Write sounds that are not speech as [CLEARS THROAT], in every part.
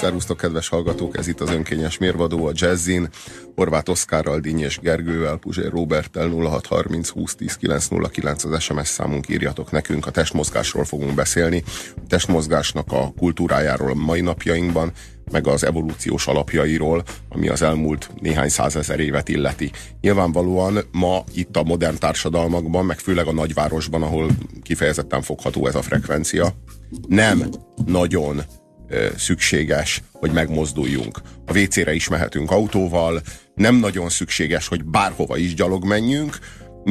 Szervusztok, kedves hallgatók, ez itt az önkényes mérvadó a Jazzin. Horváth Oszkárral, Díny és Gergővel, Puzsér Roberttel 0630 2010 909 az SMS számunk írjatok nekünk. A testmozgásról fogunk beszélni. A testmozgásnak a kultúrájáról mai napjainkban, meg az evolúciós alapjairól, ami az elmúlt néhány százezer évet illeti. Nyilvánvalóan ma itt a modern társadalmakban, meg főleg a nagyvárosban, ahol kifejezetten fogható ez a frekvencia, nem nagyon szükséges, hogy megmozduljunk. A WC-re is mehetünk autóval, nem nagyon szükséges, hogy bárhova is gyalog menjünk,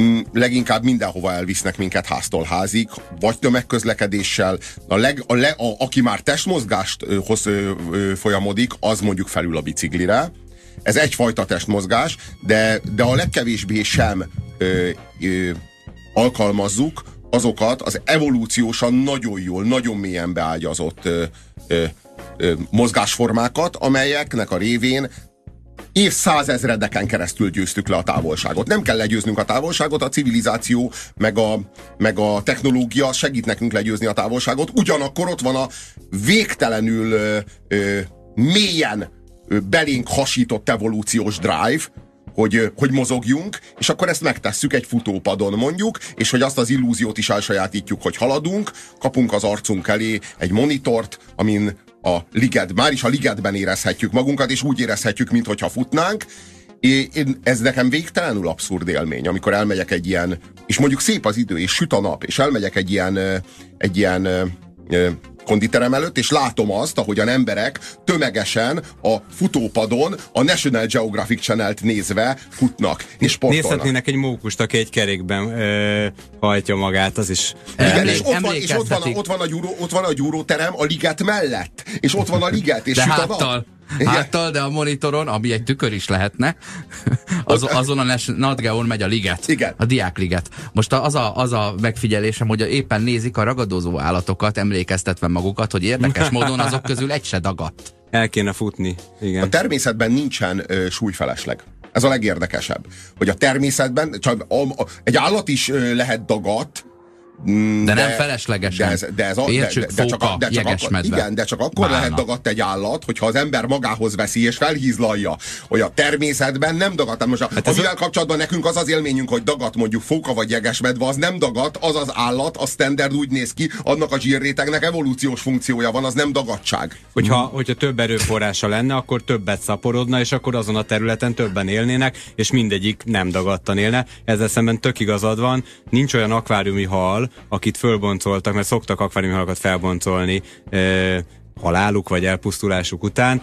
mm, leginkább mindenhova elvisznek minket háztól házig, vagy tömegközlekedéssel. A leg, a le, a, aki már testmozgást hoz, ö, ö, folyamodik, az mondjuk felül a biciklire. Ez egyfajta testmozgás, de, de a legkevésbé sem ö, ö, alkalmazzuk azokat az evolúciósan nagyon jól, nagyon mélyen beágyazott ö, ö, ö, mozgásformákat, amelyeknek a révén évszázezredeken keresztül győztük le a távolságot. Nem kell legyőznünk a távolságot, a civilizáció meg a, meg a technológia segít nekünk legyőzni a távolságot, ugyanakkor ott van a végtelenül ö, ö, mélyen ö, belénk hasított evolúciós drive, hogy, hogy mozogjunk, és akkor ezt megtesszük egy futópadon mondjuk, és hogy azt az illúziót is elsajátítjuk, hogy haladunk, kapunk az arcunk elé egy monitort, amin a liget, már is a ligetben érezhetjük magunkat, és úgy érezhetjük, mintha futnánk, én, ez nekem végtelenül abszurd élmény, amikor elmegyek egy ilyen, és mondjuk szép az idő, és süt a nap, és elmegyek egy ilyen, egy ilyen konditerem előtt, és látom azt, ahogyan emberek tömegesen a futópadon a National Geographic Channel-t nézve futnak és sportolnak. Nézhetnének egy mókust, aki egy kerékben ö, hajtja magát, az is. Igen, és ott van, és ott van, a, ott van a gyúró, ott van a gyúróterem a liget mellett, és ott van a liget, és De háttal. Háttal, de a monitoron, ami egy tükör is lehetne, [LAUGHS] az, azon a Nat megy a liget. Igen. A diákliget. Most az a, az a megfigyelésem, hogy éppen nézik a ragadozó állatokat, emlékeztetve magukat, hogy érdekes [LAUGHS] módon azok közül egy se dagadt. El kéne futni. Igen. A természetben nincsen ö, súlyfelesleg. Ez a legérdekesebb. Hogy a természetben csak a, a, egy állat is ö, lehet dagadt, de, de nem feleslegesen. De ez, de ez a, Értsük, de, de, csak, fóka, de csak akkor, igen, de csak akkor Bálna. lehet dagadt egy állat, hogyha az ember magához veszi és felhízlalja, hogy a természetben nem dagadt. Most a, hát amivel a... kapcsolatban nekünk az az élményünk, hogy dagat mondjuk fóka vagy jegesmedve, az nem dagat, az az állat, a standard úgy néz ki, annak a zsírrétegnek evolúciós funkciója van, az nem dagadság. Hogyha, hogyha több erőforrása lenne, akkor többet szaporodna, és akkor azon a területen többen élnének, és mindegyik nem dagadtan élne. Ezzel szemben tök igazad van, nincs olyan akváriumi hal, akit fölboncoltak, mert szoktak akváriumhalakat felboncolni, haláluk vagy elpusztulásuk után,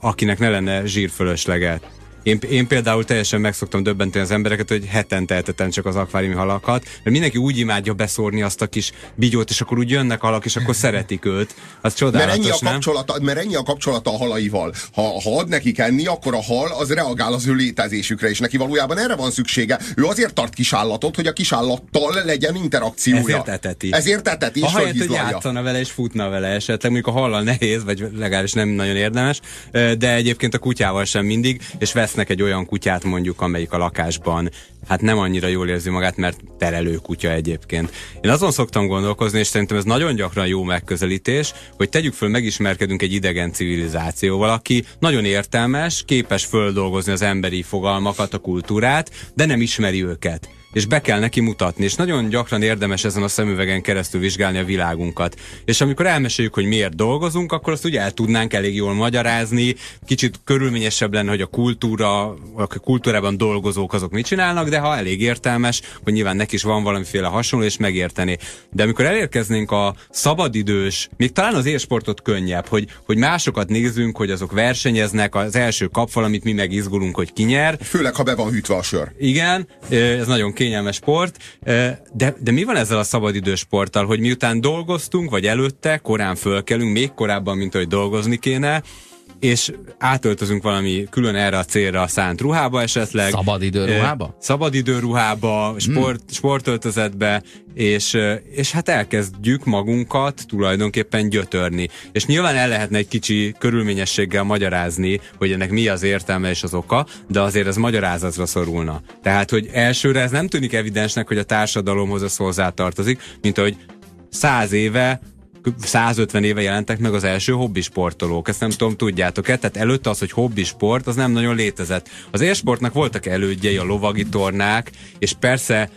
akinek ne lenne zsírfölösleget. Én, én például teljesen meg szoktam döbbenteni az embereket, hogy hetente etetem csak az akváriumi halakat, mert mindenki úgy imádja beszórni azt a kis bigyót, és akkor úgy jönnek halak, és akkor szeretik őt. Az csodálatos, mert ennyi a nem? kapcsolata, mert ennyi a kapcsolata a halaival. Ha, ha ad nekik enni, akkor a hal az reagál az ő létezésükre, és neki valójában erre van szüksége. Ő azért tart kisállatot, hogy a kisállattal legyen interakciója. Ezért eteti. Ezért eteti, és Ahelyett, hogy játszana vele és futna vele esetleg, mondjuk a hallal nehéz, vagy legalábbis nem nagyon érdemes, de egyébként a kutyával sem mindig, és vesz vesznek egy olyan kutyát mondjuk, amelyik a lakásban hát nem annyira jól érzi magát, mert terelő kutya egyébként. Én azon szoktam gondolkozni, és szerintem ez nagyon gyakran jó megközelítés, hogy tegyük föl, megismerkedünk egy idegen civilizációval, aki nagyon értelmes, képes földolgozni az emberi fogalmakat, a kultúrát, de nem ismeri őket és be kell neki mutatni, és nagyon gyakran érdemes ezen a szemüvegen keresztül vizsgálni a világunkat. És amikor elmeséljük, hogy miért dolgozunk, akkor azt ugye el tudnánk elég jól magyarázni, kicsit körülményesebb lenne, hogy a kultúra, a kultúrában dolgozók azok mit csinálnak, de ha elég értelmes, hogy nyilván neki is van valamiféle hasonló, és megérteni. De amikor elérkeznénk a szabadidős, még talán az élsportot könnyebb, hogy, hogy másokat nézünk, hogy azok versenyeznek, az első kap valamit, mi meg izgulunk, hogy ki nyer. Főleg, ha be van hűtve a sör. Igen, ez nagyon kényelmes sport, de, de mi van ezzel a szabadidős sporttal, hogy miután dolgoztunk, vagy előtte, korán fölkelünk, még korábban, mint hogy dolgozni kéne, és átöltözünk valami külön erre a célra szánt ruhába esetleg. Szabadidő ruhába? Szabadidő ruhába, sport, hmm. sportöltözetbe, és, és hát elkezdjük magunkat tulajdonképpen gyötörni. És nyilván el lehetne egy kicsi körülményességgel magyarázni, hogy ennek mi az értelme és az oka, de azért ez magyarázatra szorulna. Tehát, hogy elsőre ez nem tűnik evidensnek, hogy a társadalomhoz ez hozzátartozik, mint hogy száz éve 150 éve jelentek meg az első hobbisportolók. Ezt nem tudom, tudjátok-e? Tehát előtte az, hogy hobbisport, az nem nagyon létezett. Az élsportnak voltak elődjei, a lovagi tornák, és persze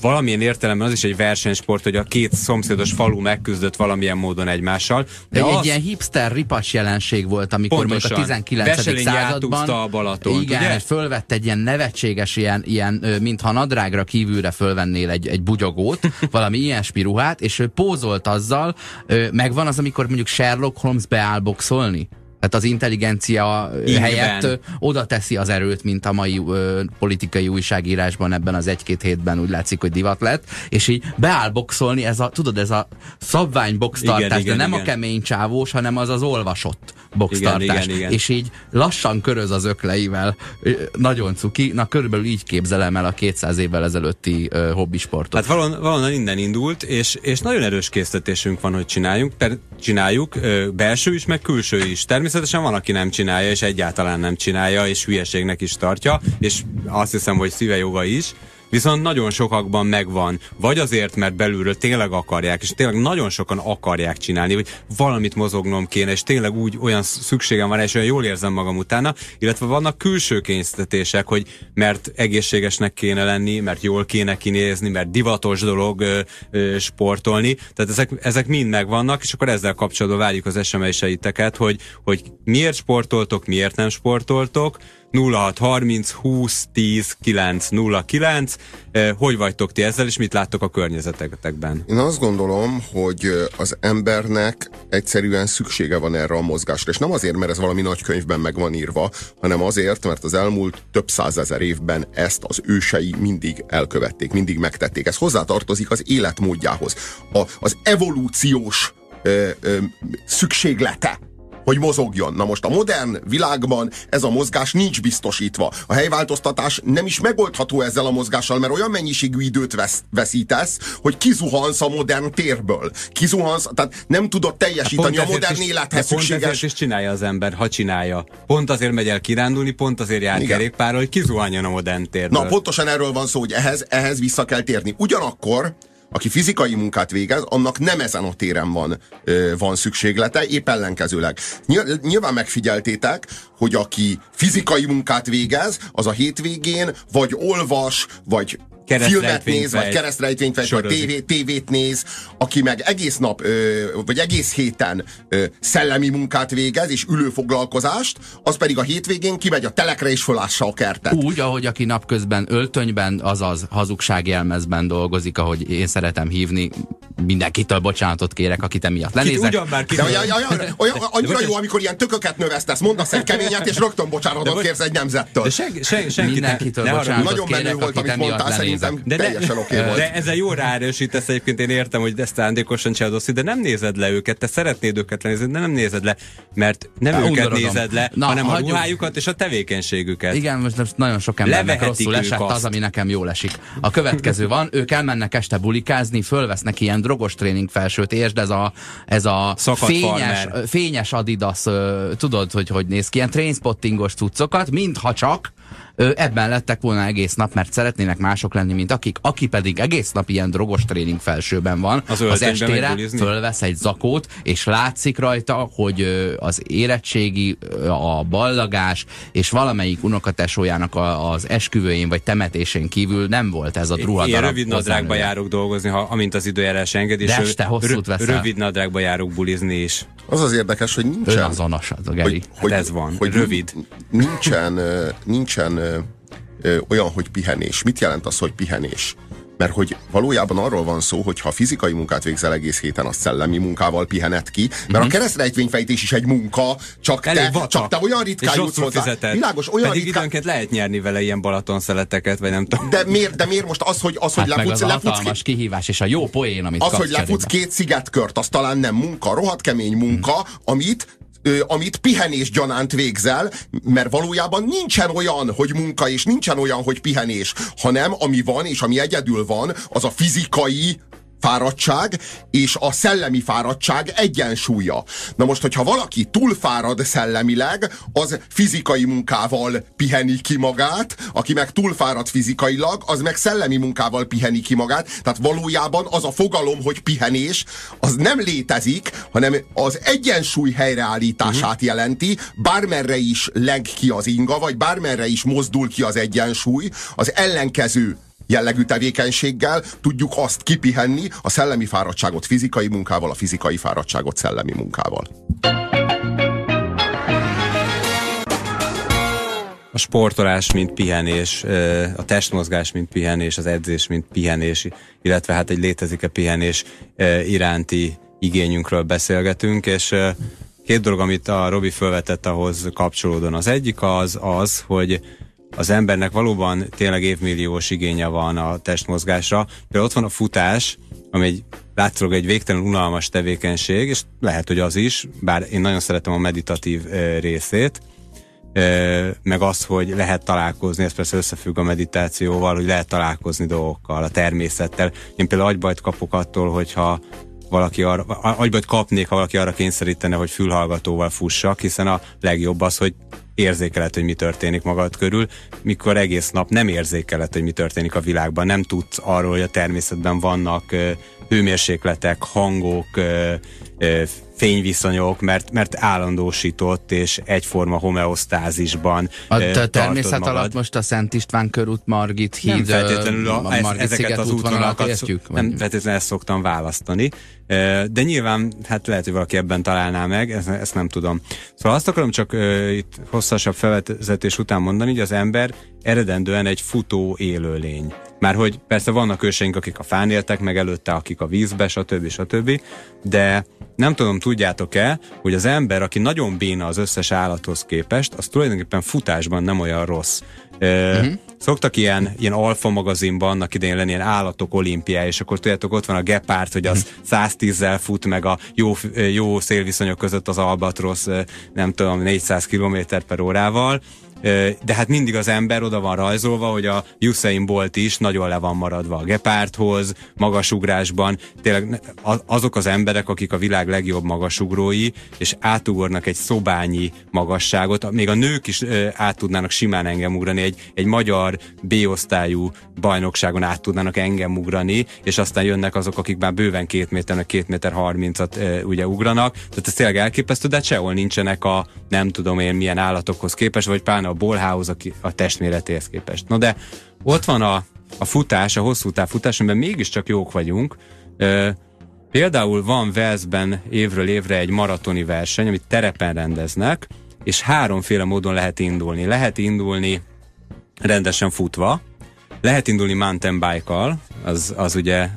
valamilyen értelemben az is egy versenysport, hogy a két szomszédos falu megküzdött valamilyen módon egymással. De, de az... egy ilyen hipster ripacs jelenség volt, amikor pontosan. a 19. Veselényi században a Balaton, igen, ugye? fölvett egy ilyen nevetséges, ilyen, ilyen mintha nadrágra kívülre fölvennél egy, egy bugyogót, [LAUGHS] valami ilyesmi ruhát, és ő pózolt azzal, megvan az, amikor mondjuk Sherlock Holmes beáll boxolni? Tehát az intelligencia Igen. helyett oda teszi az erőt, mint a mai ö, politikai újságírásban ebben az egy-két hétben úgy látszik, hogy divat lett, és így beáll boxolni, ez a, tudod, ez a szabvány boxtartás, de nem igen. a kemény csávós, hanem az az olvasott boxtartás. Igen, igen, igen. És így lassan köröz az ökleivel, nagyon cuki, na körülbelül így képzelem el a 200 évvel ezelőtti uh, hobbisportot. Hát valahol, valahol innen indult, és, és nagyon erős késztetésünk van, hogy csináljunk, per, csináljuk, uh, belső is, meg külső is. Természetesen van, aki nem csinálja, és egyáltalán nem csinálja, és hülyeségnek is tartja, és azt hiszem, hogy szíve joga is viszont nagyon sokakban megvan, vagy azért, mert belülről tényleg akarják, és tényleg nagyon sokan akarják csinálni, hogy valamit mozognom kéne, és tényleg úgy olyan szükségem van, és olyan jól érzem magam utána, illetve vannak külső kényszerítések, hogy mert egészségesnek kéne lenni, mert jól kéne kinézni, mert divatos dolog ö, ö, sportolni, tehát ezek, ezek mind megvannak, és akkor ezzel kapcsolatban várjuk az SMS-eiteket, hogy, hogy miért sportoltok, miért nem sportoltok, 0630 20 10 909. Hogy vagytok ti ezzel, és mit láttok a környezetekben? Én azt gondolom, hogy az embernek egyszerűen szüksége van erre a mozgásra. És nem azért, mert ez valami nagy könyvben meg van írva, hanem azért, mert az elmúlt több százezer évben ezt az ősei mindig elkövették, mindig megtették. Ez hozzátartozik az életmódjához. A, az evolúciós ö, ö, szükséglete hogy mozogjon. Na most a modern világban ez a mozgás nincs biztosítva. A helyváltoztatás nem is megoldható ezzel a mozgással, mert olyan mennyiségű időt vesz, veszítesz, hogy kizuhansz a modern térből. Kizuhansz, tehát nem tudod teljesíteni a modern is, élethez szükséges. Pont ezért is csinálja az ember, ha csinálja. Pont azért megy el kirándulni, pont azért jár kerékpárral, hogy kizuhanjon a modern térből. Na pontosan erről van szó, hogy ehhez, ehhez vissza kell térni. Ugyanakkor aki fizikai munkát végez, annak nem ezen a téren van, van szükséglete, épp ellenkezőleg. Nyilván megfigyeltétek, hogy aki fizikai munkát végez, az a hétvégén vagy olvas, vagy filmet néz, vagy keresztrejtvényt vagy, vagy tévét, tévét néz, aki meg egész nap, ö, vagy egész héten ö, szellemi munkát végez, és ülőfoglalkozást, az pedig a hétvégén kimegy a telekre és fölássa a kertet. Úgy, ahogy aki napközben öltönyben, azaz hazugságjelmezben dolgozik, ahogy én szeretem hívni, mindenkitől bocsánatot kérek, akit emiatt lenézek. Ugyan már De olyan, olyan, olyan, annyira jó, amikor ilyen tököket növesztesz, mondasz egy keményet, és rögtön bocsánatot kérsz egy nemzettől. De sen, sen, Mindenkitől ne, bocsánatot Nagyon menő volt, amit mondtál, szerintem de teljesen oké [LAUGHS] volt. De ezzel jó ráerősítesz egyébként, én értem, hogy ezt szándékosan csinálod, de nem nézed le őket, te szeretnéd őket lenézni, de nem nézed le, mert nem Há, őket undorodom. nézed le, Na, hanem hagyjuk. a ruhájukat és a tevékenységüket. Igen, most nagyon sok embernek rosszul esett azt. az, ami nekem jól esik. A következő van, ők elmennek este bulikázni, fölvesznek ilyen drogos tréning felsőt, és ez a, ez a fényes, fényes Adidas, tudod, hogy hogy néz ki, ilyen trainspottingos cuccokat, mintha csak ebben lettek volna egész nap, mert szeretnének mások lenni, mint akik. Aki pedig egész nap ilyen drogos tréning felsőben van, az, az estére fölvesz egy zakót, és látszik rajta, hogy az érettségi, a ballagás és valamelyik unokatesójának az esküvőjén vagy temetésén kívül nem volt ez a ruhadarab. Én rövid nadrágba járok dolgozni, ha, amint az időjárás enged, és De este hosszút veszel. rövid nadrágba járok bulizni is. Az az érdekes, hogy nincsen... Önazonos az a Geri. Hogy, hogy, hát ez van, hogy rövid. Nincsen, nincsen ö, olyan, hogy pihenés. Mit jelent az, hogy pihenés? Mert hogy valójában arról van szó, hogy ha fizikai munkát végzel egész héten, az szellemi munkával pihenet ki, mert mm-hmm. a keresztrejtvényfejtés is egy munka, csak te, csak te olyan ritkán jutsz hozzá. Világos, olyan Pedig ritkán... időnként lehet nyerni vele ilyen Balaton szeleteket, vagy nem tudom. De miért, de miért most az, hogy, az, hát hogy lefutsz, meg az lefutsz két... kihívás és a jó poén, amit Az, hogy lefutsz két szigetkört, az talán nem munka, rohadt kemény munka, mm. amit amit pihenés gyanánt végzel, mert valójában nincsen olyan, hogy munka, és nincsen olyan, hogy pihenés, hanem ami van, és ami egyedül van, az a fizikai fáradtság és a szellemi fáradtság egyensúlya. Na most, hogyha valaki túlfárad szellemileg, az fizikai munkával piheni ki magát, aki meg túlfárad fizikailag, az meg szellemi munkával piheni ki magát. Tehát valójában az a fogalom, hogy pihenés, az nem létezik, hanem az egyensúly helyreállítását uh-huh. jelenti, bármerre is leg ki az inga, vagy bármerre is mozdul ki az egyensúly, az ellenkező jellegű tevékenységgel tudjuk azt kipihenni, a szellemi fáradtságot fizikai munkával, a fizikai fáradtságot szellemi munkával. A sportolás, mint pihenés, a testmozgás, mint pihenés, az edzés, mint pihenés, illetve hát egy létezik-e pihenés iránti igényünkről beszélgetünk, és két dolog, amit a Robi felvetett ahhoz kapcsolódóan. Az egyik az az, hogy az embernek valóban tényleg évmilliós igénye van a testmozgásra. Például ott van a futás, ami egy látszólag egy végtelen unalmas tevékenység, és lehet, hogy az is, bár én nagyon szeretem a meditatív részét, meg az, hogy lehet találkozni, ez persze összefügg a meditációval, hogy lehet találkozni dolgokkal, a természettel. Én például agybajt kapok attól, hogyha valaki arra, agybajt kapnék, ha valaki arra kényszerítene, hogy fülhallgatóval fussak, hiszen a legjobb az, hogy érzékeled, hogy mi történik magad körül, mikor egész nap nem érzékeled, hogy mi történik a világban, nem tudsz arról, hogy a természetben vannak hőmérsékletek, hangok, fényviszonyok, mert, mert állandósított és egyforma homeosztázisban A te természet magad. alatt most a Szent István körút, Margit híd, nem feltétlenül a, a Margit ezeket az útvonalakat értjük? Nem feltétlenül ezt szoktam választani, de nyilván hát lehet, hogy valaki ebben találná meg, ezt, ezt nem tudom. Szóval azt akarom csak itt hosszasabb felvezetés után mondani, hogy az ember eredendően egy futó élőlény. Már hogy persze vannak őseink, akik a fán éltek, meg előtte, akik a vízbe, stb. stb. De nem tudom, tudjátok-e, hogy az ember, aki nagyon béna az összes állathoz képest, az tulajdonképpen futásban nem olyan rossz. Uh-huh. Szoktak ilyen, ilyen alfa magazinban annak idején lenni ilyen állatok olimpiája, és akkor tudjátok, ott van a gepárt, hogy az 110-zel fut, meg a jó, jó szélviszonyok között az albatrosz, nem tudom, 400 km per órával, de hát mindig az ember oda van rajzolva, hogy a Usain Bolt is nagyon le van maradva a gepárthoz, magasugrásban. Tényleg azok az emberek, akik a világ legjobb magasugrói, és átugornak egy szobányi magasságot, még a nők is át tudnának simán engem ugrani, egy, egy magyar B-osztályú bajnokságon át tudnának engem ugrani, és aztán jönnek azok, akik már bőven két méternek, két méter harmincat ugye ugranak. Tehát ez tényleg elképesztő, de sehol nincsenek a nem tudom én milyen állatokhoz képest, vagy pláne a bolhához a, a testméretéhez képest. No de ott van a, a futás, a hosszú futás, amiben mégiscsak jók vagyunk. E, például van Velszben évről évre egy maratoni verseny, amit terepen rendeznek, és háromféle módon lehet indulni. Lehet indulni rendesen futva, lehet indulni mountain bike-kal, az, az ugye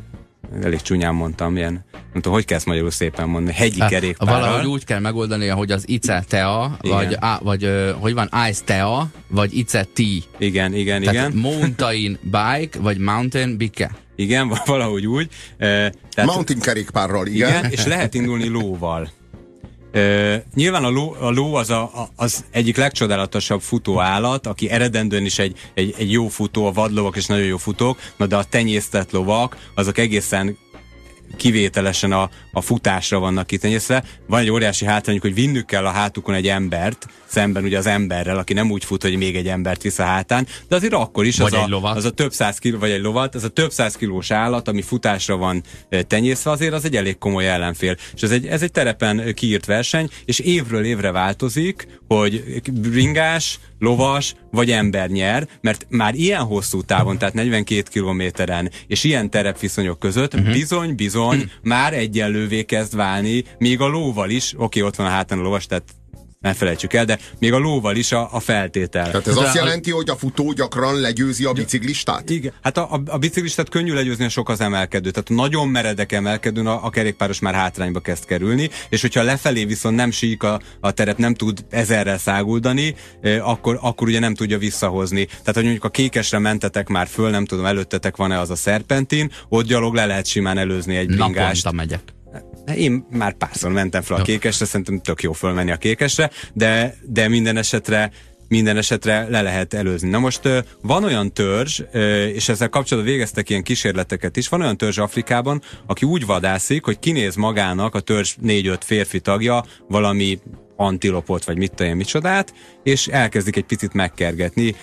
elég csúnyán mondtam, ilyen, nem tudom, hogy kell ezt magyarul szépen mondani, hegyi kerékpárral. Valahogy úgy kell megoldani, hogy az ICE TEA, vagy, á, vagy ö, hogy van, ICE TEA, vagy ICE T. Igen, igen, Tehát igen. mountain bike, vagy mountain bike. Igen, [LAUGHS] valahogy úgy. Tehát, mountain kerékpárral, igen. igen. és lehet indulni lóval. Nyilván a ló, a ló az, a, az egyik legcsodálatosabb futó állat, aki eredendően is egy, egy, egy jó futó, a vadlovak is nagyon jó futók, na de a tenyésztett lovak, azok egészen kivételesen a, a futásra vannak kitenyészve. Van egy óriási hátrányuk, hogy vinnük kell a hátukon egy embert, szemben ugye az emberrel, aki nem úgy fut, hogy még egy embert visz a hátán, de azért akkor is az, a, az a több száz kiló, vagy egy lovat, az a több száz kilós állat, ami futásra van tenyészve, azért az egy elég komoly ellenfél. És ez egy, ez egy terepen kiírt verseny, és évről évre változik, hogy ringás, lovas vagy ember nyer, mert már ilyen hosszú távon, tehát 42 kilométeren, és ilyen terepviszonyok között uh-huh. bizony, bizony, uh-huh. [CLEARS THROAT] már egyenlővé kezd válni, még a lóval is, oké, okay, ott van a hátán a lovas, tehát ne felejtsük el, de még a lóval is a, a feltétel. Tehát ez de azt jelenti, a... hogy a futó gyakran legyőzi a biciklistát? Igen, hát a, a, a biciklistát könnyű legyőzni a sok az emelkedő. Tehát nagyon meredek emelkedőn a, a kerékpáros már hátrányba kezd kerülni, és hogyha lefelé viszont nem sík a, a terep, nem tud ezerrel száguldani, eh, akkor, akkor ugye nem tudja visszahozni. Tehát, hogy mondjuk a kékesre mentetek már föl, nem tudom, előttetek van-e az a szerpentin, ott gyalog le lehet simán előzni egy bringást. Naponta megyek. Én már párszor mentem fel a kékesre, szerintem tök jó fölmenni a kékesre, de, de minden esetre minden esetre le lehet előzni. Na most van olyan törzs, és ezzel kapcsolatban végeztek ilyen kísérleteket is, van olyan törzs Afrikában, aki úgy vadászik, hogy kinéz magának a törzs négy-öt férfi tagja valami antilopot, vagy mit tudom micsodát, és elkezdik egy picit megkergetni,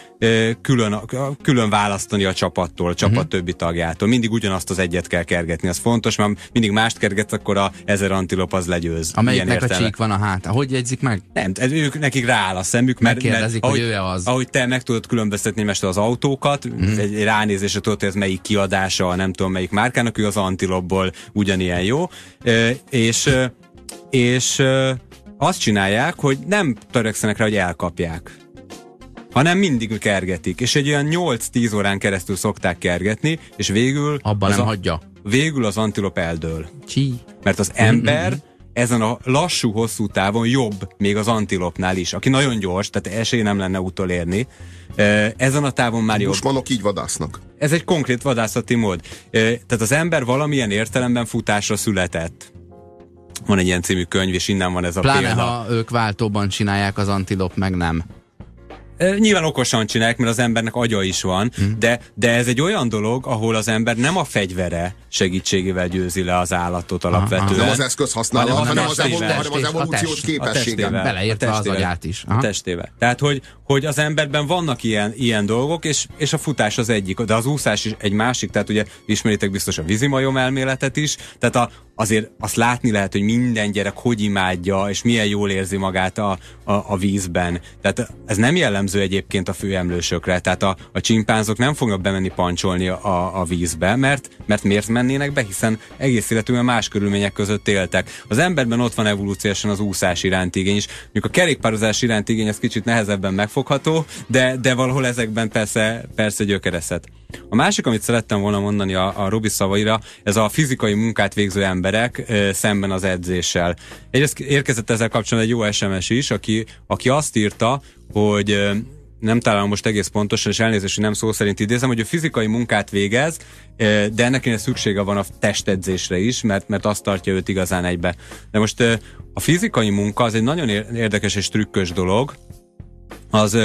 külön, külön választani a csapattól, a csapat uh-huh. többi tagjától. Mindig ugyanazt az egyet kell kergetni, az fontos, mert mindig mást kergetsz, akkor a ezer antilop az legyőz. Amelyiknek a csík van a hát. Hogy jegyzik meg? Nem, ők nekik rááll a szemük, mert, mert ahogy, hogy ő az. ahogy te meg tudod különböztetni most az autókat, uh-huh. egy ránézésre tudod, hogy ez melyik kiadása, nem tudom melyik márkának, ő az antilopból ugyanilyen jó. és és azt csinálják, hogy nem törekszenek rá, hogy elkapják hanem mindig kergetik. És egy olyan 8-10 órán keresztül szokták kergetni, és végül... Abban nem a, hagyja. Végül az antilop eldől. Csi. Mert az ember mm-hmm. ezen a lassú, hosszú távon jobb még az antilopnál is, aki nagyon gyors, tehát esély nem lenne utolérni. Ezen a távon már jobb. Busmanok így vadásznak. Ez egy konkrét vadászati mód. Tehát az ember valamilyen értelemben futásra született van egy ilyen című könyv, és innen van ez a Pláne, példa. ha ők váltóban csinálják az antilop, meg nem. Nyilván okosan csinálják, mert az embernek agya is van, hmm. de, de ez egy olyan dolog, ahol az ember nem a fegyvere segítségével győzi le az állatot alapvetően. Nem az eszköz használat, hanem, hanem, az, evol- hanem az evolúciós képessége. Beleértve az agyát is. Aha. A testével. Tehát, hogy, hogy az emberben vannak ilyen, ilyen dolgok, és, és a futás az egyik, de az úszás is egy másik, tehát ugye ismeritek biztos a vízimajom elméletet is, tehát a, azért azt látni lehet, hogy minden gyerek hogy imádja, és milyen jól érzi magát a, a, a vízben. Tehát ez nem jellemző egyébként a főemlősökre, tehát a, a csimpánzok nem fognak bemenni pancsolni a, a vízbe, mert, mert miért mennének be, hiszen egész életükben más körülmények között éltek. Az emberben ott van evolúciósan az úszás iránt igény is, mondjuk a kerékpározás iránt igény az kicsit nehezebben megfogható, de, de valahol ezekben persze, persze gyökerezhet. A másik, amit szerettem volna mondani a, a Robi szavaira, ez a fizikai munkát végző emberek e, szemben az edzéssel. Egyrészt érkezett ezzel kapcsolatban egy jó SMS is, aki, aki azt írta, hogy e, nem találom most egész pontosan, és elnézést, hogy nem szó szerint idézem, hogy a fizikai munkát végez, de ennek szüksége van a testedzésre is, mert, mert azt tartja őt igazán egybe. De most a fizikai munka az egy nagyon érdekes és trükkös dolog, az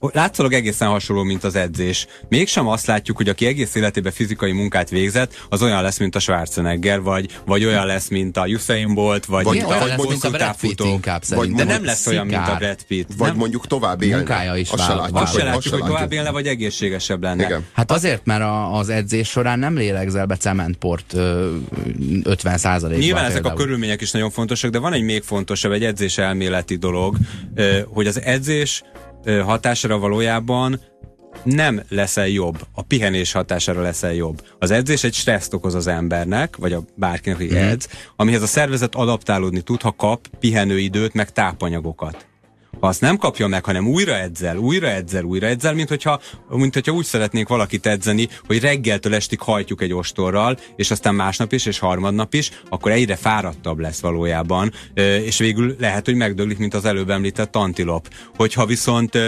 látszólag egészen hasonló, mint az edzés. Mégsem azt látjuk, hogy aki egész életében fizikai munkát végzett, az olyan lesz, mint a Schwarzenegger, vagy, vagy olyan lesz, mint a Usain Bolt, vagy, vagy, mint a, vagy mondjuk a Brad Pitt inkább vagy De nem lesz olyan, mint a Brad Pitt. Vagy nem? mondjuk tovább élne. Munkája is azt se látjuk, azt se látjuk, hogy tovább élne, vagy egészségesebb lenne. Igen. Hát azért, mert a, az edzés során nem lélegzel be cementport ö, 50 százalékban. Nyilván ezek a körülmények is nagyon fontosak, de van egy még fontosabb, egy edzés elméleti dolog, hogy az edzés hatására valójában nem leszel jobb, a pihenés hatására leszel jobb. Az edzés egy stresszt okoz az embernek, vagy a bárkinek, aki mm. edz, amihez a szervezet adaptálódni tud, ha kap pihenőidőt, meg tápanyagokat. Ha azt nem kapja meg, hanem újra edzel, újra edzel, újra edzel, mint hogyha, mint hogyha úgy szeretnénk valakit edzeni, hogy reggeltől estig hajtjuk egy ostorral, és aztán másnap is, és harmadnap is, akkor egyre fáradtabb lesz valójában, és végül lehet, hogy megdöglik, mint az előbb említett antilop. Hogyha viszont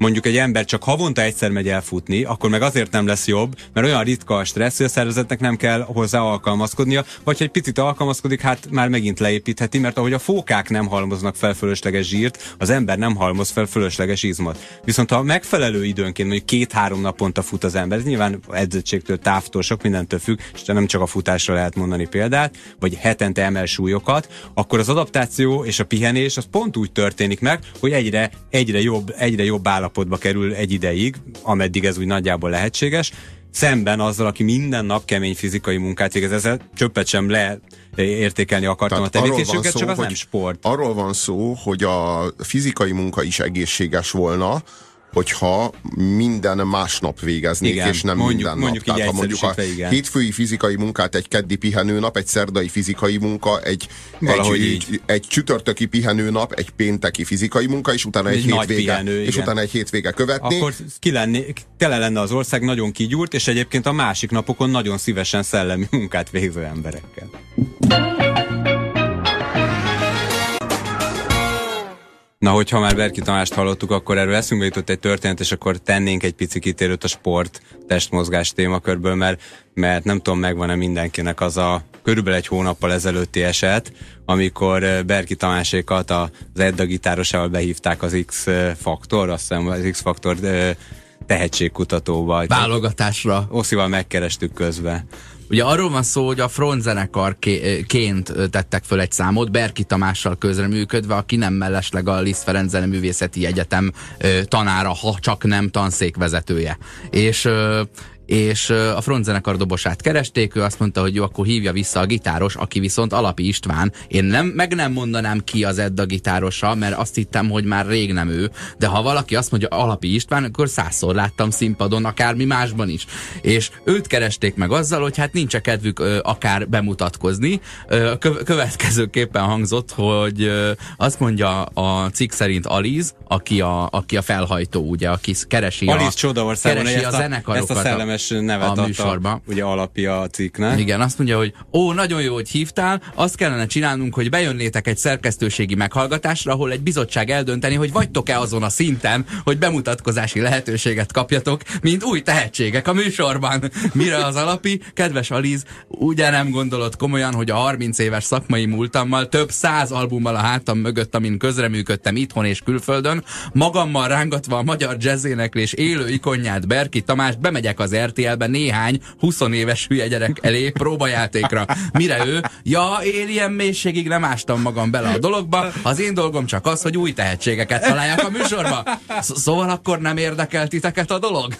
mondjuk egy ember csak havonta egyszer megy elfutni, akkor meg azért nem lesz jobb, mert olyan ritka a stressz, hogy a szervezetnek nem kell hozzá alkalmazkodnia, vagy ha egy picit alkalmazkodik, hát már megint leépítheti, mert ahogy a fókák nem halmoznak fel fölösleges zsírt, az ember nem halmoz fel fölösleges izmot. Viszont ha megfelelő időnként, mondjuk két-három naponta fut az ember, ez nyilván edzettségtől, távtól, sok mindentől függ, és nem csak a futásra lehet mondani példát, vagy hetente emel súlyokat, akkor az adaptáció és a pihenés az pont úgy történik meg, hogy egyre, egyre jobb, egyre jobb állapot állapotba kerül egy ideig, ameddig ez úgy nagyjából lehetséges, szemben azzal, aki minden nap kemény fizikai munkát végez, ezzel csöppet sem le értékelni akartam Tehát a tevékenységet, csak az nem sport. Arról van szó, hogy a fizikai munka is egészséges volna, hogyha minden másnap végeznék, igen, és nem mondjuk, minden mondjuk nap. Tehát ha mondjuk a igen. hétfői fizikai munkát egy keddi pihenőnap, egy szerdai fizikai munka, egy, Valahogy egy, így. egy csütörtöki pihenőnap, egy pénteki fizikai munka, és utána egy, Egy hétvége, pihenő, és igen. utána egy hétvége követni. Akkor ki lenni, tele lenne az ország nagyon kigyúrt, és egyébként a másik napokon nagyon szívesen szellemi munkát végző emberekkel. Na, hogyha már Berki Tamást hallottuk, akkor erről eszünkbe jutott egy történet, és akkor tennénk egy pici kitérőt a sport, testmozgás témakörből, mert, mert nem tudom, megvan-e mindenkinek az a körülbelül egy hónappal ezelőtti eset, amikor Berki Tamásékat az Edda gitárosával behívták az X-faktor, azt hiszem az X-faktor tehetségkutatóba. Válogatásra. Oszival megkerestük közben. Ugye arról van szó, hogy a frontzenekarként tettek föl egy számot, Berki Tamással közreműködve, aki nem mellesleg a Liszt Ferenc Művészeti Egyetem tanára, ha csak nem tanszékvezetője. És és a frontzenekar dobosát keresték, ő azt mondta, hogy jó, akkor hívja vissza a gitáros, aki viszont Alapi István. Én nem, meg nem mondanám ki az Edda gitárosa, mert azt hittem, hogy már rég nem ő, de ha valaki azt mondja Alapi István, akkor százszor láttam színpadon, akármi másban is. És őt keresték meg azzal, hogy hát nincs -e kedvük ö, akár bemutatkozni. Ö, kö következőképpen hangzott, hogy ö, azt mondja a cikk szerint Aliz, aki a, aki a felhajtó, ugye, aki keresi Aliz a, keresi a zenekarokat. Ezt a kellemes nevet a műsorba. Adta, ugye alapja a cikknek. Igen, azt mondja, hogy ó, nagyon jó, hogy hívtál, azt kellene csinálnunk, hogy bejönnétek egy szerkesztőségi meghallgatásra, ahol egy bizottság eldönteni, hogy vagytok-e azon a szinten, hogy bemutatkozási lehetőséget kapjatok, mint új tehetségek a műsorban. Mire az alapi? Kedves Aliz, ugye nem gondolod komolyan, hogy a 30 éves szakmai múltammal több száz albummal a hátam mögött, amin közreműködtem itthon és külföldön, magammal rángatva a magyar jazzéneklés élő ikonját Berki Tamást bemegyek az RTL-ben néhány 20 éves hülye gyerek elé próbajátékra. Mire ő? Ja, én ilyen mélységig nem ástam magam bele a dologba, az én dolgom csak az, hogy új tehetségeket találjak a műsorba. Szóval akkor nem érdekel titeket a dolog?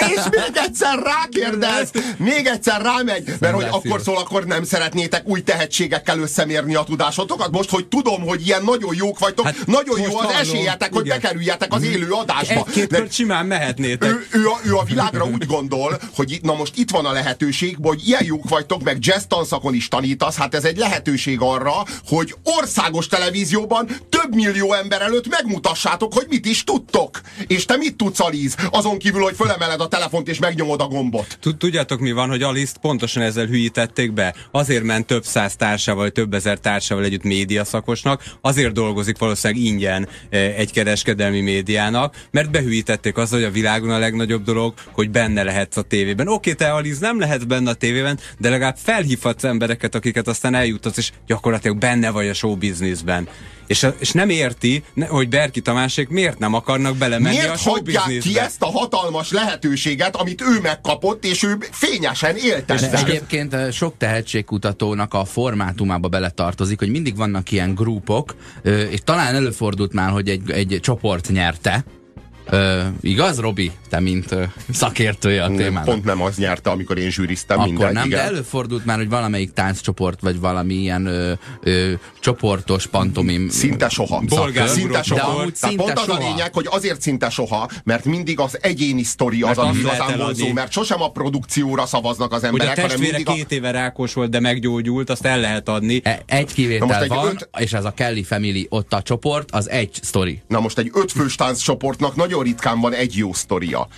És még egyszer rákérdez, még egyszer rámegy, mert hogy akkor szól, akkor nem szeretnétek új tehetségekkel összemérni a tudásotokat. Most, hogy tudom, hogy ilyen nagyon jók vagytok, hát nagyon jó az esélyetek, hogy bekerüljetek az élő adásba. Egy-két simán mehetnétek. Ő, ő, a, ő a világra úgy gondol, hogy na most itt van a lehetőség, hogy ilyen jók vagytok, meg jazz tanszakon is tanítasz, hát ez egy lehetőség arra, hogy országos televízióban több millió ember előtt megmutassátok, hogy mit is tudtok. És te mit tudsz, Aliz? Azon kívül, hogy fölemeled a telefont és megnyomod a gombot. Tudjátok mi van, hogy Aliszt pontosan ezzel hülyítették be? Azért ment több száz társával, több ezer társával együtt média szakosnak, azért dolgozik valószínűleg ingyen e, egy kereskedelmi médiának, mert behűítették az, hogy a világon a legnagyobb dolog, hogy benne lehetsz a tévében. Oké, te Aliz nem lehetsz benne a tévében, de legalább felhívhatsz embereket, akiket aztán eljutatsz, és gyakorlatilag benne vagy a showbizniszben. És, és nem érti, hogy Berki Tamásék miért nem akarnak belemenni miért a showbizniszbe. ki ezt a hatalmas lehetőséget, amit ő megkapott, és ő fényesen éltette. Egyébként sok tehetségkutatónak a formátumába beletartozik, hogy mindig vannak ilyen grupok, és talán előfordult már, hogy egy, egy csoport nyerte, Ö, igaz, Robi? Te, mint ö, szakértője a témának. Pont nem az nyerte, amikor én zsűriztem Akkor minden. nem, igen. de előfordult már, hogy valamelyik tánccsoport, vagy valami ilyen ö, ö, csoportos pantomim. Szinte soha. Bolgár szinte soha. De amúgy szinte pont soha. az a lényeg, hogy azért szinte soha, mert mindig az egyéni sztori az, ami igazán vonzó, mert sosem a produkcióra szavaznak az emberek, Ugye a hanem testvére mindig a... két éve rákos volt, de meggyógyult, azt el lehet adni. E, egy kivétel most egy van, öt- és ez a Kelly Family, ott a csoport, az egy sztori. Na most egy ötfős tánccsoportnak nagyon ritkán van egy jó sztoria.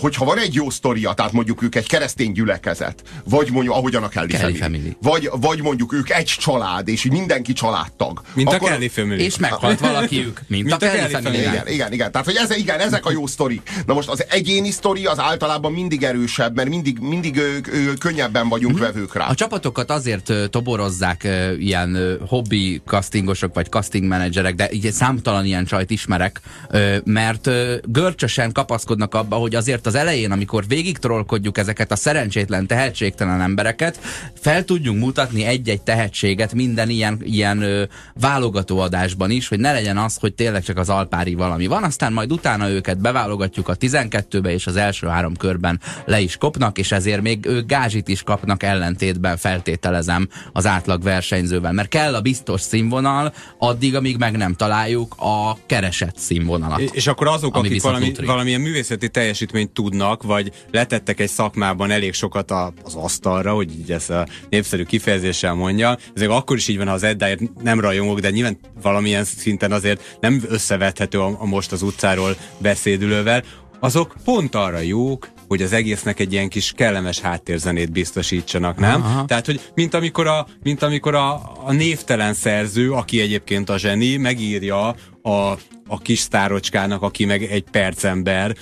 Hogyha van egy jó sztoria, tehát mondjuk ők egy keresztény gyülekezet, vagy mondjuk, ahogyan a Kelly, Kelly Family, Family. Vagy, vagy mondjuk ők egy család, és mindenki családtag. Mint a Kelly Family. És meghalt valakiük, mint, Mint a a Kelly Kelly Family. Family. Igen, igen, igen. Tehát, hogy ez, igen, ezek a jó sztori. Na most az egyéni sztori az általában mindig erősebb, mert mindig, mindig ö, ö, könnyebben vagyunk vevők rá. A csapatokat azért toborozzák ö, ilyen ö, hobbi castingosok vagy casting menedzserek, de így számtalan ilyen csajt ismerek, ö, mert ö, görcsösen kapaszkodnak abba, hogy azért az elején, amikor végig trollkodjuk ezeket a szerencsétlen, tehetségtelen embereket, fel tudjunk mutatni egy-egy tehetséget minden ilyen, ilyen ö, válogatóadásban is, hogy ne legyen az, hogy tényleg csak az alpári valami van, aztán majd utána őket beválogatjuk a 12-be, és az első három körben le is kopnak, és ezért még ők gázsit is kapnak ellentétben feltételezem az átlag versenyzővel, mert kell a biztos színvonal, addig, amíg meg nem találjuk a keresett színvonalat. És- akkor azok, akik valami, valamilyen művészeti teljesítményt tudnak, vagy letettek egy szakmában elég sokat a, az asztalra, hogy így ezt a népszerű kifejezéssel mondja, ezek akkor is így van, ha az Eddáért nem rajongok, de nyilván valamilyen szinten azért nem összevethető a, a most az utcáról beszédülővel, azok pont arra jók, hogy az egésznek egy ilyen kis kellemes háttérzenét biztosítsanak, nem? Aha. Tehát, hogy mint amikor a, mint amikor a, a névtelen szerző, aki egyébként a zseni, megírja a a kis sztárocskának, aki meg egy percember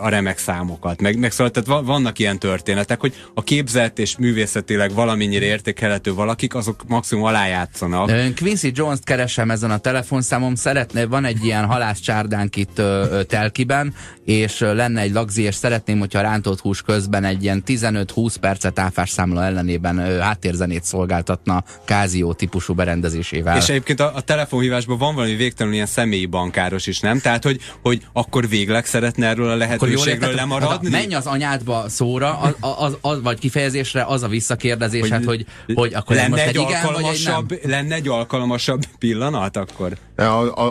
a remek számokat. Meg, meg szóval tehát vannak ilyen történetek, hogy a képzett és művészetileg valamennyire értékelhető valakik, azok maximum alájátszanak. Quincy Jones-t keresem ezen a telefonszámom, szeretné, van egy ilyen halászcsárdánk itt ö, telkiben, és lenne egy lagzi, és szeretném, hogyha rántott hús közben egy ilyen 15-20 percet áfás számla ellenében ö, háttérzenét szolgáltatna Kázió típusú berendezésével. És egyébként a, a telefonhívásban van valami végtelenül ilyen személyi bankáros is, nem? Tehát, hogy, hogy akkor végleg szeretne erről a lehetőségről lemaradni? menj az anyádba szóra, az, az, az, vagy kifejezésre az a visszakérdezés, hogy, hát, hogy, hogy akkor lenne most egy, egy igen, vagy egy nem? Lenne egy alkalmasabb pillanat akkor?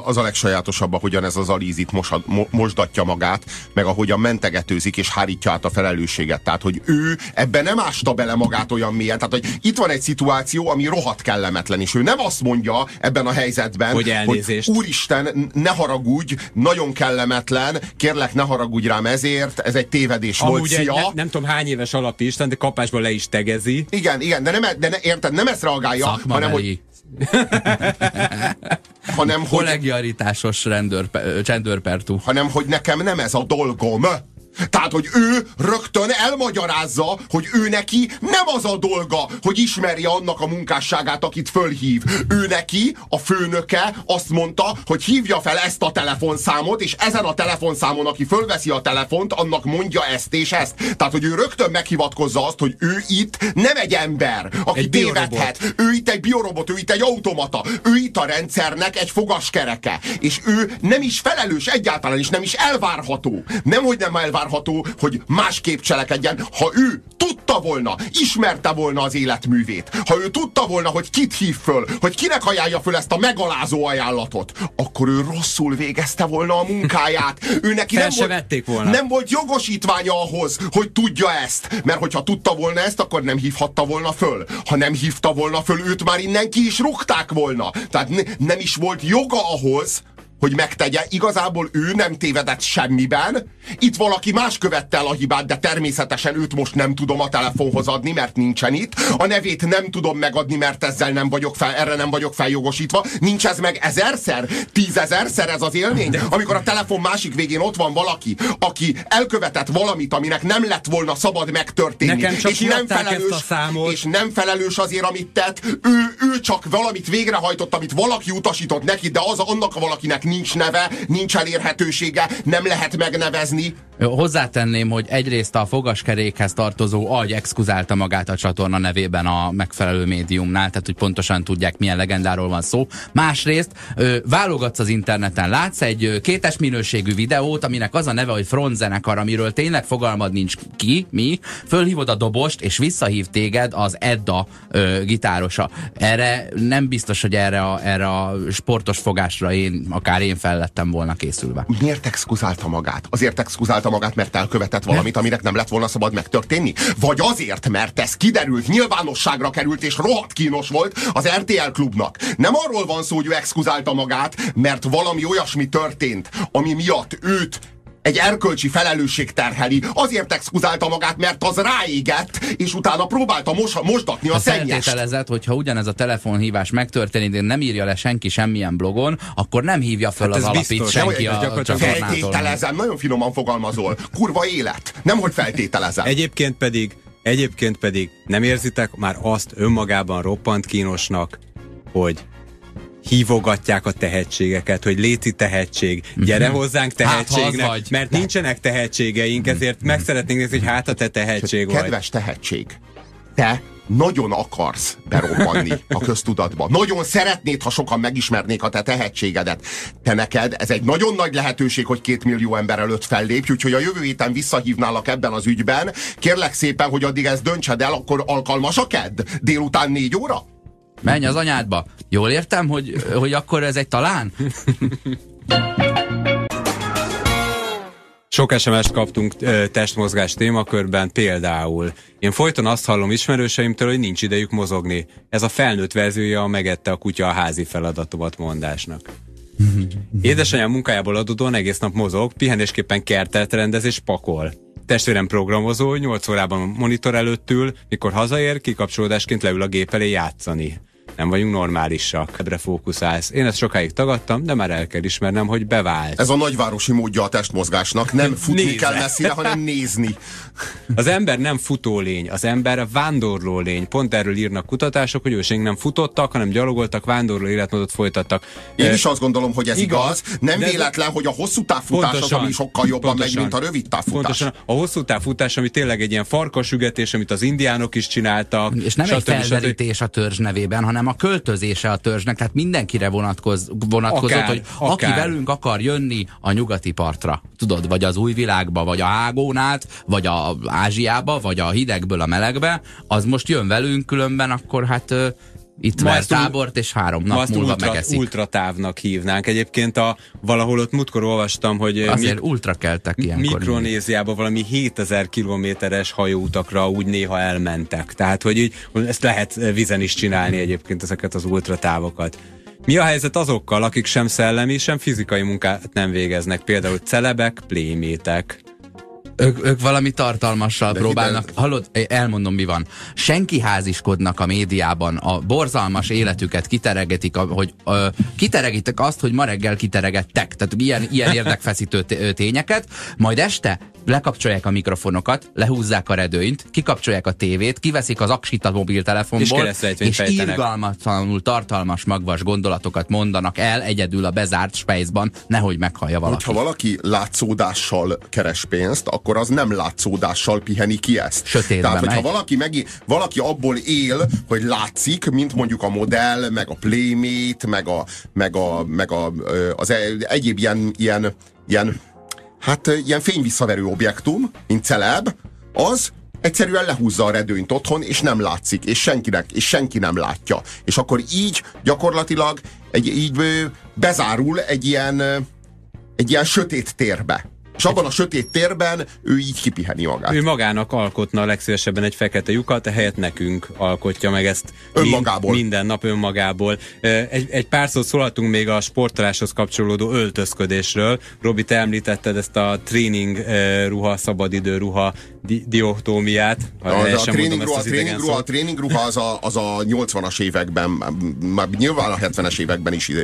Az a legsajátosabb, ahogyan ez az Alíz itt mosad, mo, mosdatja magát, meg ahogyan mentegetőzik és hárítja át a felelősséget. Tehát, hogy ő ebben nem ásta bele magát olyan mélyen. Tehát, hogy itt van egy szituáció, ami rohadt kellemetlen, és ő nem azt mondja ebben a helyzetben, hogy, elnézést. hogy úristen, ne haragudj, nagyon kellemetlen, kérlek, ne haragudj rám ezért, ez egy tévedés Amúgy volt, egy, szia. nem, nem tudom hány éves alapisten, de kapásból le is tegezi. Igen, igen, de nem, e- de ne, érted, nem ezt reagálja, Szakma hanem, hogy, [LAUGHS] hanem, hogy, Kollegialitásos rendőrpe, csendőrpertú. hanem, hogy nekem nem ez a dolgom. Tehát, hogy ő rögtön elmagyarázza, hogy ő neki nem az a dolga, hogy ismerje annak a munkásságát, akit fölhív. Ő neki, a főnöke azt mondta, hogy hívja fel ezt a telefonszámot, és ezen a telefonszámon, aki fölveszi a telefont, annak mondja ezt és ezt. Tehát, hogy ő rögtön meghivatkozza azt, hogy ő itt nem egy ember, aki Egy tévedhet. Ő itt egy biorobot, ő itt egy automata. Ő itt a rendszernek egy fogaskereke. És ő nem is felelős egyáltalán, és nem is elvárható. Nem, hogy nem elvárható, hogy másképp cselekedjen. Ha ő tudta volna, ismerte volna az életművét, ha ő tudta volna, hogy kit hív föl, hogy kinek ajánlja föl ezt a megalázó ajánlatot, akkor ő rosszul végezte volna a munkáját. [LAUGHS] Ő neki nem volt, volna. nem volt jogosítványa ahhoz, hogy tudja ezt. Mert hogyha tudta volna ezt, akkor nem hívhatta volna föl. Ha nem hívta volna föl, őt már innen ki is rúgták volna. Tehát ne, nem is volt joga ahhoz, hogy megtegye. Igazából ő nem tévedett semmiben. Itt valaki más követte el a hibát, de természetesen őt most nem tudom a telefonhoz adni, mert nincsen itt. A nevét nem tudom megadni, mert ezzel nem vagyok fel, erre nem vagyok feljogosítva. Nincs ez meg ezerszer, tízezerszer ez az élmény, amikor a telefon másik végén ott van valaki, aki elkövetett valamit, aminek nem lett volna szabad megtörténni. Nekem csak és nem felelős, ezt a számot. és nem felelős azért, amit tett. Ő, ő csak valamit végrehajtott, amit valaki utasított neki, de az annak a valakinek nincs neve, nincs elérhetősége, nem lehet megnevezni. Hozzátenném, hogy egyrészt a fogaskerékhez tartozó agy exkuzálta magát a csatorna nevében a megfelelő médiumnál, tehát hogy pontosan tudják, milyen legendáról van szó. Másrészt ö, válogatsz az interneten, látsz egy kétes minőségű videót, aminek az a neve, hogy frontzenekar, amiről tényleg fogalmad nincs ki, mi, fölhívod a dobost, és visszahív téged az Edda ö, gitárosa. Erre nem biztos, hogy erre a, erre a sportos fogásra én, akár én fel lettem volna készülve. Miért exkuzálta magát? Azért exkuzálta magát, mert elkövetett valamit, aminek nem lett volna szabad megtörténni? Vagy azért, mert ez kiderült, nyilvánosságra került, és rohadt kínos volt az RTL klubnak. Nem arról van szó, hogy ő exkuzálta magát, mert valami olyasmi történt, ami miatt őt egy erkölcsi felelősség terheli. Azért exkuzálta magát, mert az ráégett, és utána próbálta mos mosdatni a Ha szennyest. feltételezett, hogyha ugyanez a telefonhívás megtörténik, de nem írja le senki semmilyen blogon, akkor nem hívja föl Hát az alapít biztos. senki Ez a. Feltételezem, nagyon finoman fogalmazol. Kurva élet. Nem, hogy feltételezem. Egyébként pedig, egyébként pedig nem érzitek már azt önmagában roppant kínosnak, hogy hívogatják a tehetségeket, hogy léci tehetség, gyere hozzánk Hát, ha az tehetségnek, vagy. mert nincsenek tehetségeink, ezért meg szeretnénk nézni, hogy hát a te tehetség vagy. Kedves tehetség, te nagyon akarsz berobbanni a köztudatba. Nagyon szeretnéd, ha sokan megismernék a te tehetségedet. Te neked ez egy nagyon nagy lehetőség, hogy két millió ember előtt fellépj, úgyhogy a jövő héten visszahívnálak ebben az ügyben. Kérlek szépen, hogy addig ezt döntsed el, akkor alkalmas a kedd? Délután négy óra? Menj az anyádba. Jól értem, hogy, hogy akkor ez egy talán? Sok SMS-t kaptunk testmozgás témakörben, például én folyton azt hallom ismerőseimtől, hogy nincs idejük mozogni. Ez a felnőtt verziója a megette a kutya a házi feladatomat mondásnak. Édesanyám munkájából adódóan egész nap mozog, pihenésképpen kertet rendez és pakol. Testvérem programozó, 8 órában monitor előtt ül, mikor hazaér, kikapcsolódásként leül a gép elé játszani. Nem vagyunk normálisak. Ebbre fókuszálsz. Én ezt sokáig tagadtam, de már el kell ismernem, hogy bevált. Ez a nagyvárosi módja a testmozgásnak. Nem futni Nézze. kell messzire, hanem nézni. [LAUGHS] Az ember nem futólény, az ember vándorló lény. Pont erről írnak kutatások, hogy őseink nem futottak, hanem gyalogoltak, vándorló életmódot folytattak. Én is azt gondolom, hogy ez igaz. igaz, Nem de véletlen, hogy a hosszú távfutás az, ami sokkal jobban megy, mint a rövid távfutás. Pontosan. A hosszú távfutás, ami tényleg egy ilyen farkasügetés, amit az indiánok is csináltak. És nem egy stb. stb. felderítés a törzs nevében, hanem a költözése a törzsnek, tehát mindenkire vonatkoz, vonatkozott, Akár, hogy akár. aki velünk akar jönni a nyugati partra, tudod, vagy az új világba, vagy a hágón át, vagy a Ázsiába, vagy a hidegből a melegbe, az most jön velünk, különben akkor hát itt Ma ezt tábort, és három Ma nap azt múlva ultra, megeszik. ultratávnak hívnánk. Egyébként a, valahol ott múltkor olvastam, hogy eh, Azért ultra keltek ilyenkor. Mikronéziában valami 7000 kilométeres hajóutakra úgy néha elmentek. Tehát, hogy így, hogy ezt lehet eh, vizen is csinálni egyébként ezeket az ultratávokat. Mi a helyzet azokkal, akik sem szellemi, sem fizikai munkát nem végeznek? Például celebek, plémétek. Ők, ők valami tartalmassal De próbálnak. hidd Hallod, elmondom mi van. Senki háziskodnak a médiában, a borzalmas életüket kiteregetik, hogy ö, kiteregitek azt, hogy ma reggel kiteregettek. Tehát ilyen, ilyen [LAUGHS] érdekfeszítő tényeket, majd este lekapcsolják a mikrofonokat, lehúzzák a redőnyt, kikapcsolják a tévét, kiveszik az aksit a És mobiltelefonból, keresztrejtvényt és fejtenek. irgalmatlanul tartalmas, magvas gondolatokat mondanak el egyedül a bezárt spejzban, nehogy meghallja valaki. Hogyha valaki látszódással keres pénzt, akkor az nem látszódással piheni ki ezt. Sötétben Tehát, hogyha megy. valaki, megi, valaki abból él, hogy látszik, mint mondjuk a modell, meg a playmate, meg, a, meg, a, meg a, az e- egyéb ilyen, ilyen, ilyen, hát ilyen fényvisszaverő objektum, mint celeb, az egyszerűen lehúzza a redőnyt otthon, és nem látszik, és senkinek, és senki nem látja. És akkor így gyakorlatilag egy, így bezárul egy ilyen, egy ilyen sötét térbe. És abban a sötét térben ő így kipiheni magát. Ő magának alkotna a legszívesebben egy fekete lyukat, helyett nekünk alkotja meg ezt Önmagából. Mind, minden nap önmagából. Egy, egy pár szót szólhatunk még a sportoláshoz kapcsolódó öltözködésről. Robi, te említetted ezt a tréning ruha, szabadidő ruha di- diotómiát. Ha A, a, tréningruha, a, tréningruha, a tréningruha az a, az a 80-as években, már nyilván a 70-es években is ö,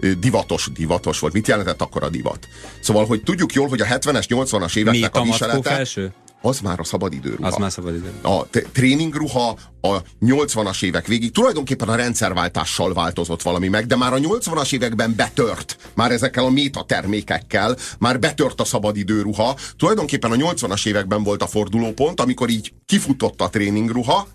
ö, divatos, divatos volt. Mit jelentett akkor a divat? Szóval, hogy tudjuk jól, hogy a 70-es, 80-as Mi, éveknek a a viselete, felső? Az már a szabadidőruha. Az már szabadidő. a tréningruha a 80-as évek végig tulajdonképpen a rendszerváltással változott valami meg, de már a 80-as években betört, már ezekkel a méta termékekkel, már betört a szabadidőruha. Tulajdonképpen a 80-as években volt a fordulópont, amikor így kifutott a tréningruha,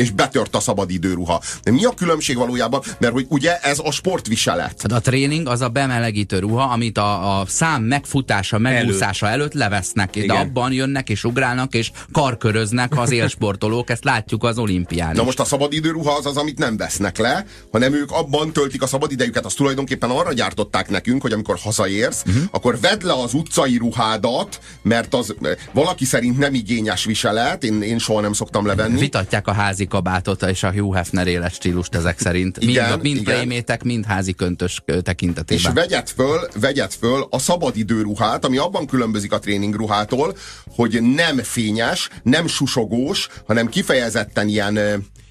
és betört a szabadidőruha. De mi a különbség valójában? Mert hogy ugye ez a sportviselet. Tehát a tréning az a bemelegítő ruha, amit a, a szám megfutása, megúszása előtt levesznek, de Igen. abban jönnek és ugrálnak és karköröznek az élsportolók, ezt látjuk az olimpián. Na most a szabadidőruha az az, amit nem vesznek le, hanem ők abban töltik a szabadidejüket. Azt tulajdonképpen arra gyártották nekünk, hogy amikor hazaérsz, uh-huh. akkor vedd le az utcai ruhádat, mert az eh, valaki szerint nem igényes viselet, én, én soha nem szoktam levenni. Vitatják a házi kabátot és a Hugh Hefner éles stílust ezek szerint. Igen, mind mind igen. playmétek, mind házi köntös ö, És tekintetében. vegyed föl, vegyed föl a szabadidőruhát, ami abban különbözik a tréningruhától, hogy nem fényes, nem susogós, hanem kifejezetten ilyen,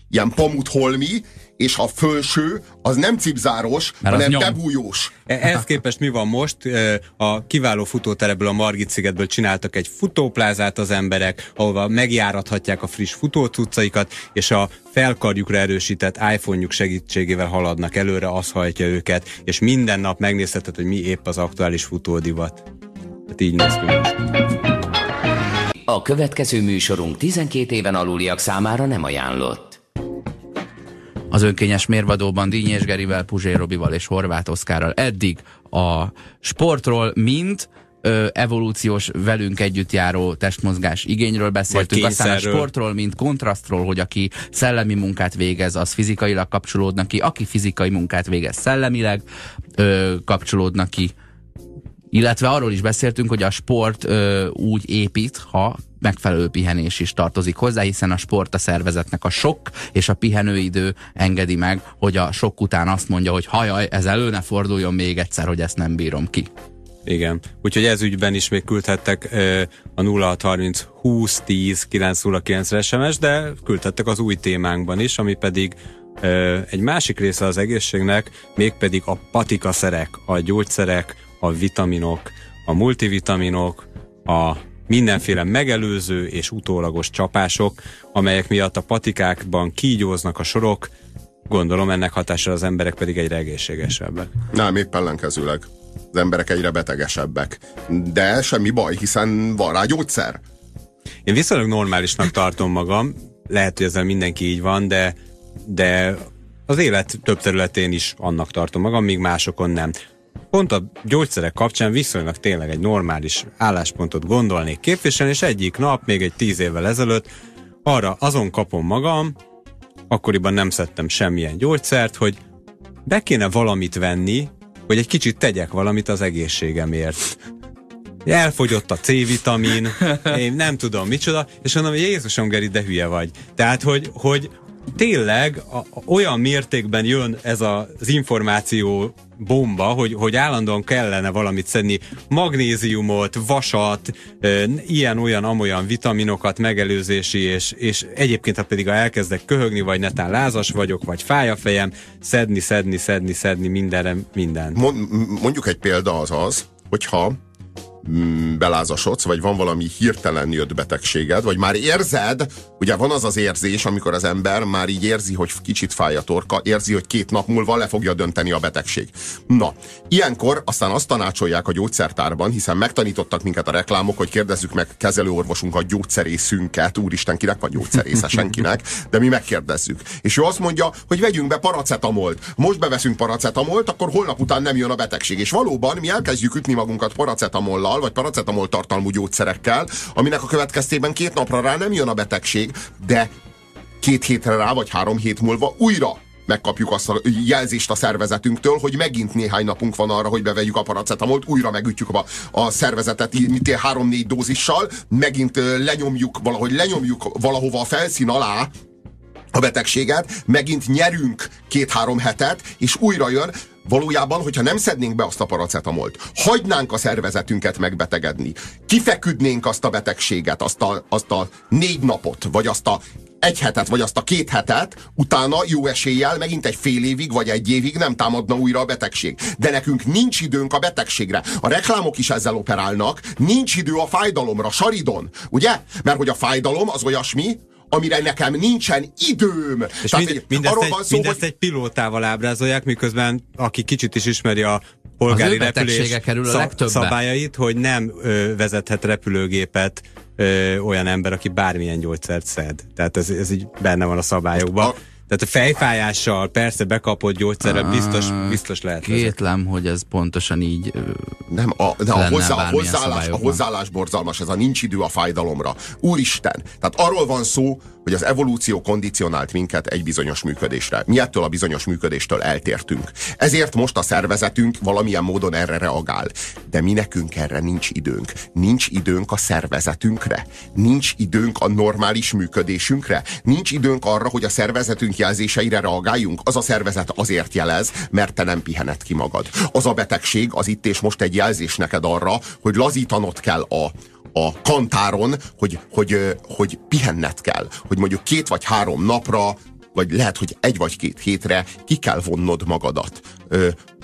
ilyen pamutholmi, és a fölső az nem cipzáros, Mert hanem nyom. bebújós. E- Ehhez képest mi van most? E, A kiváló futótereből, a Margit szigetből csináltak egy futóplázát az emberek, ahova megjárathatják a friss futócuccaikat, és a felkarjukra erősített iPhone-juk segítségével haladnak előre, az hajtja őket, és minden nap megnézheted, hogy mi épp az aktuális futódivat. Hát így néz ki most. A következő műsorunk 12 éven aluliak számára nem ajánlott. Az önkényes mérvadóban Dínyés Gerivel, Puzsé Robival és Horváth Oszkárral. Eddig a sportról, mint ö, evolúciós velünk együtt járó testmozgás igényről beszéltünk, aztán a sportról, mint kontrasztról, hogy aki szellemi munkát végez, az fizikailag kapcsolódnak ki, aki fizikai munkát végez szellemileg ö, kapcsolódnak ki. Illetve arról is beszéltünk, hogy a sport ö, úgy épít, ha megfelelő pihenés is tartozik hozzá, hiszen a sport a szervezetnek a sok és a pihenőidő engedi meg, hogy a sok után azt mondja, hogy hajaj, ez elő ne forduljon még egyszer, hogy ezt nem bírom ki. Igen. Úgyhogy ez ügyben is még küldhettek ö, a 0630 20 10 909 SMS, de küldhettek az új témánkban is, ami pedig Egy másik része az egészségnek mégpedig a patikaszerek, a gyógyszerek, a vitaminok, a multivitaminok, a mindenféle megelőző és utólagos csapások, amelyek miatt a patikákban kígyóznak a sorok, gondolom ennek hatására az emberek pedig egyre egészségesebbek. Nem, épp ellenkezőleg. Az emberek egyre betegesebbek. De semmi baj, hiszen van rá gyógyszer. Én viszonylag normálisnak tartom magam, lehet, hogy ezzel mindenki így van, de, de az élet több területén is annak tartom magam, míg másokon nem. Pont a gyógyszerek kapcsán viszonylag tényleg egy normális álláspontot gondolnék képviselni, és egyik nap, még egy tíz évvel ezelőtt, arra azon kapom magam, akkoriban nem szedtem semmilyen gyógyszert, hogy be kéne valamit venni, hogy egy kicsit tegyek valamit az egészségemért. Elfogyott a C-vitamin, [LAUGHS] én nem tudom micsoda, és mondom, hogy Jézusom Geri, de hülye vagy. Tehát, hogy, hogy tényleg a, olyan mértékben jön ez a, az információ bomba, hogy, hogy állandóan kellene valamit szedni, magnéziumot, vasat, e, ilyen, olyan, amolyan vitaminokat, megelőzési, és, és egyébként, ha pedig elkezdek köhögni, vagy netán lázas vagyok, vagy fáj a fejem, szedni, szedni, szedni, szedni mindenre, mindent. Mondjuk egy példa az az, hogyha belázasodsz, vagy van valami hirtelen jött betegséged, vagy már érzed, ugye van az az érzés, amikor az ember már így érzi, hogy kicsit fáj a torka, érzi, hogy két nap múlva le fogja dönteni a betegség. Na, ilyenkor aztán azt tanácsolják a gyógyszertárban, hiszen megtanítottak minket a reklámok, hogy kérdezzük meg kezelőorvosunkat, gyógyszerészünket, úristen, kinek van gyógyszerésze, [LAUGHS] senkinek, de mi megkérdezzük. És ő azt mondja, hogy vegyünk be paracetamolt. Most beveszünk paracetamolt, akkor holnap után nem jön a betegség. És valóban mi elkezdjük ütni magunkat paracetamollal, paracetamol vagy paracetamol tartalmú gyógyszerekkel, aminek a következtében két napra rá nem jön a betegség, de két hétre rá, vagy három hét múlva újra megkapjuk azt a jelzést a szervezetünktől, hogy megint néhány napunk van arra, hogy bevegyük a paracetamolt, újra megütjük a, a szervezetet három-négy dózissal, megint lenyomjuk, valahogy lenyomjuk valahova a felszín alá, a betegséget, megint nyerünk két-három hetet, és újra jön, Valójában, hogyha nem szednénk be azt a paracetamolt, hagynánk a szervezetünket megbetegedni, kifeküdnénk azt a betegséget, azt a, azt a négy napot, vagy azt a egy hetet, vagy azt a két hetet, utána jó eséllyel megint egy fél évig, vagy egy évig nem támadna újra a betegség. De nekünk nincs időnk a betegségre. A reklámok is ezzel operálnak, nincs idő a fájdalomra, saridon, ugye? Mert hogy a fájdalom az olyasmi, amire nekem nincsen időm. És Tehát, mind, mindezt, egy, szó, mindezt hogy... egy pilótával ábrázolják, miközben aki kicsit is ismeri a polgári repülés kerül a szab- szabályait, hogy nem ö, vezethet repülőgépet ö, olyan ember, aki bármilyen gyógyszert szed. Tehát ez, ez így benne van a szabályokban. A, tehát a fejfájással, persze bekapott gyógyszerrel biztos, biztos lehet. Kétlem, hogy ez pontosan így Nem, a, de a, hozzá, a, hozzáállás, a hozzáállás borzalmas, ez a nincs idő a fájdalomra. Úristen! Tehát arról van szó, hogy az evolúció kondicionált minket egy bizonyos működésre. Mi ettől a bizonyos működéstől eltértünk. Ezért most a szervezetünk valamilyen módon erre reagál. De mi nekünk erre nincs időnk. Nincs időnk a szervezetünkre. Nincs időnk a normális működésünkre. Nincs időnk arra, hogy a szervezetünk jelzéseire reagáljunk. Az a szervezet azért jelez, mert te nem pihened ki magad. Az a betegség az itt és most egy jelzés neked arra, hogy lazítanod kell a, a kantáron, hogy, hogy, hogy pihenned kell, hogy mondjuk két vagy három napra, vagy lehet, hogy egy vagy két hétre ki kell vonnod magadat.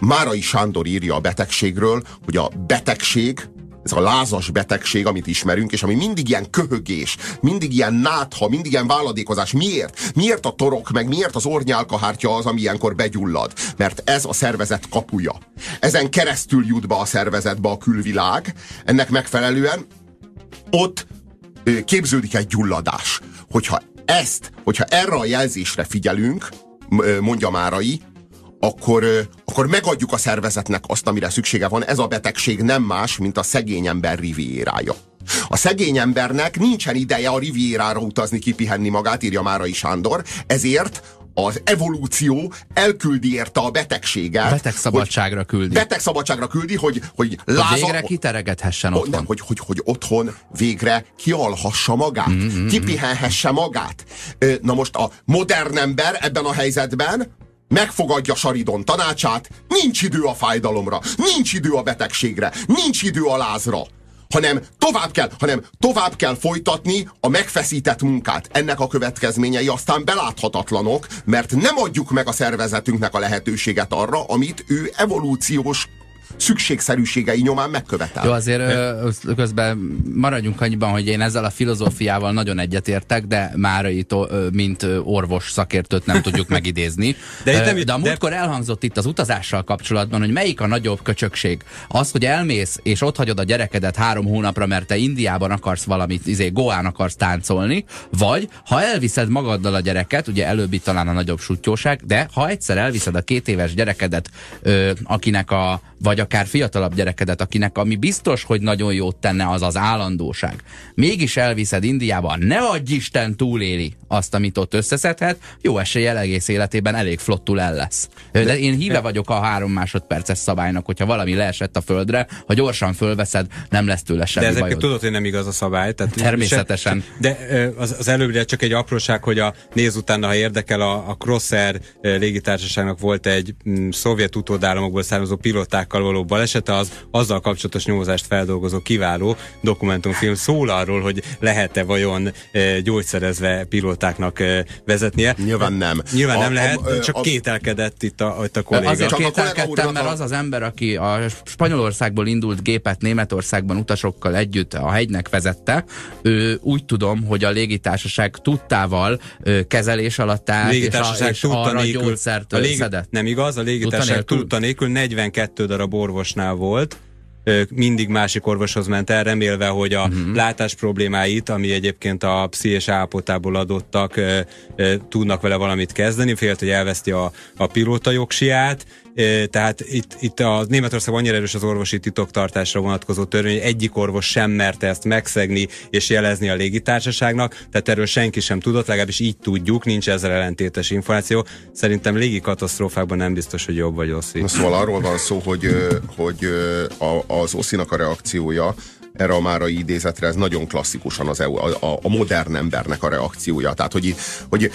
Márai Sándor írja a betegségről, hogy a betegség, ez a lázas betegség, amit ismerünk, és ami mindig ilyen köhögés, mindig ilyen nátha, mindig ilyen váladékozás. Miért? Miért a torok, meg miért az ornyálkahártya az, ami ilyenkor begyullad? Mert ez a szervezet kapuja. Ezen keresztül jut be a szervezetbe a külvilág, ennek megfelelően ott képződik egy gyulladás. Hogyha ezt, hogyha erre a jelzésre figyelünk, mondja Márai, akkor, akkor megadjuk a szervezetnek azt, amire szüksége van. Ez a betegség nem más, mint a szegény ember riviérája. A szegény embernek nincsen ideje a riviérára utazni, kipihenni magát, írja Márai Sándor, ezért az evolúció elküldi érte a betegséget. Betegszabadságra küldi. Betegszabadságra küldi, hogy, hogy, láza, hogy végre kiteregethessen otthon. Nem, hogy, hogy, hogy otthon végre kialhassa magát, mm-hmm. kipihenhesse magát. Na most a modern ember ebben a helyzetben megfogadja Saridon tanácsát, nincs idő a fájdalomra, nincs idő a betegségre, nincs idő a lázra hanem tovább kell, hanem tovább kell folytatni a megfeszített munkát. Ennek a következményei aztán beláthatatlanok, mert nem adjuk meg a szervezetünknek a lehetőséget arra, amit ő evolúciós szükségszerűségei nyomán megkövetel. Jó, azért ö, közben maradjunk annyiban, hogy én ezzel a filozófiával nagyon egyetértek, de Márai, mint orvos szakértőt nem tudjuk megidézni. De, nem, de a múltkor de... elhangzott itt az utazással kapcsolatban, hogy melyik a nagyobb köcsökség. Az, hogy elmész és ott hagyod a gyerekedet három hónapra, mert te Indiában akarsz valamit, izé, Goán akarsz táncolni, vagy ha elviszed magaddal a gyereket, ugye előbb itt talán a nagyobb sutyóság, de ha egyszer elviszed a két éves gyerekedet, ö, akinek a vagy akár fiatalabb gyerekedet, akinek ami biztos, hogy nagyon jót tenne, az az állandóság. Mégis elviszed Indiába, ne adj Isten túléli azt, amit ott összeszedhet, jó eséllyel egész életében elég flottul el lesz. De én híve vagyok a három másodperces szabálynak, hogyha valami leesett a földre, ha gyorsan fölveszed, nem lesz tőle semmi De ezek tudod, hogy nem igaz a szabály. Tehát Természetesen. Se, de az, az előbbre csak egy apróság, hogy a néz utána, ha érdekel, a, a Crossair légitársaságnak volt egy m, szovjet utódállamokból származó pilotákkal való balesete, az azzal kapcsolatos nyomozást feldolgozó kiváló dokumentumfilm szól arról, hogy lehet-e vajon e, gyógyszerezve pilótáknak e, vezetnie. Nyilván nem. Nyilván a, nem lehet, a, csak a, kételkedett itt a, itt a kolléga. Azért csak kételkedtem, mert az az ember, aki a Spanyolországból indult gépet Németországban utasokkal együtt a hegynek vezette, ő úgy tudom, hogy a légitársaság tudtával kezelés alatt állt, és, a, és arra nélkül, gyógyszert a légi, szedett. Nem igaz, a légitársaság tudta nélkül 42 darab orvosnál volt, mindig másik orvoshoz ment el, remélve, hogy a uh-huh. látás problémáit, ami egyébként a pszichés állapotából adottak, tudnak vele valamit kezdeni, félt, hogy elveszti a, a pilóta jogsiát, tehát itt, itt a Németország annyira erős az orvosi titoktartásra vonatkozó törvény, hogy egyik orvos sem merte ezt megszegni és jelezni a légitársaságnak, tehát erről senki sem tudott, legalábbis így tudjuk, nincs ezzel ellentétes információ. Szerintem légi katasztrófákban nem biztos, hogy jobb vagy Oszi. Szóval arról van szó, hogy, hogy az Oszinak a reakciója erre a márai idézetre, ez nagyon klasszikusan az EU, a, a modern embernek a reakciója. Tehát, hogy, hogy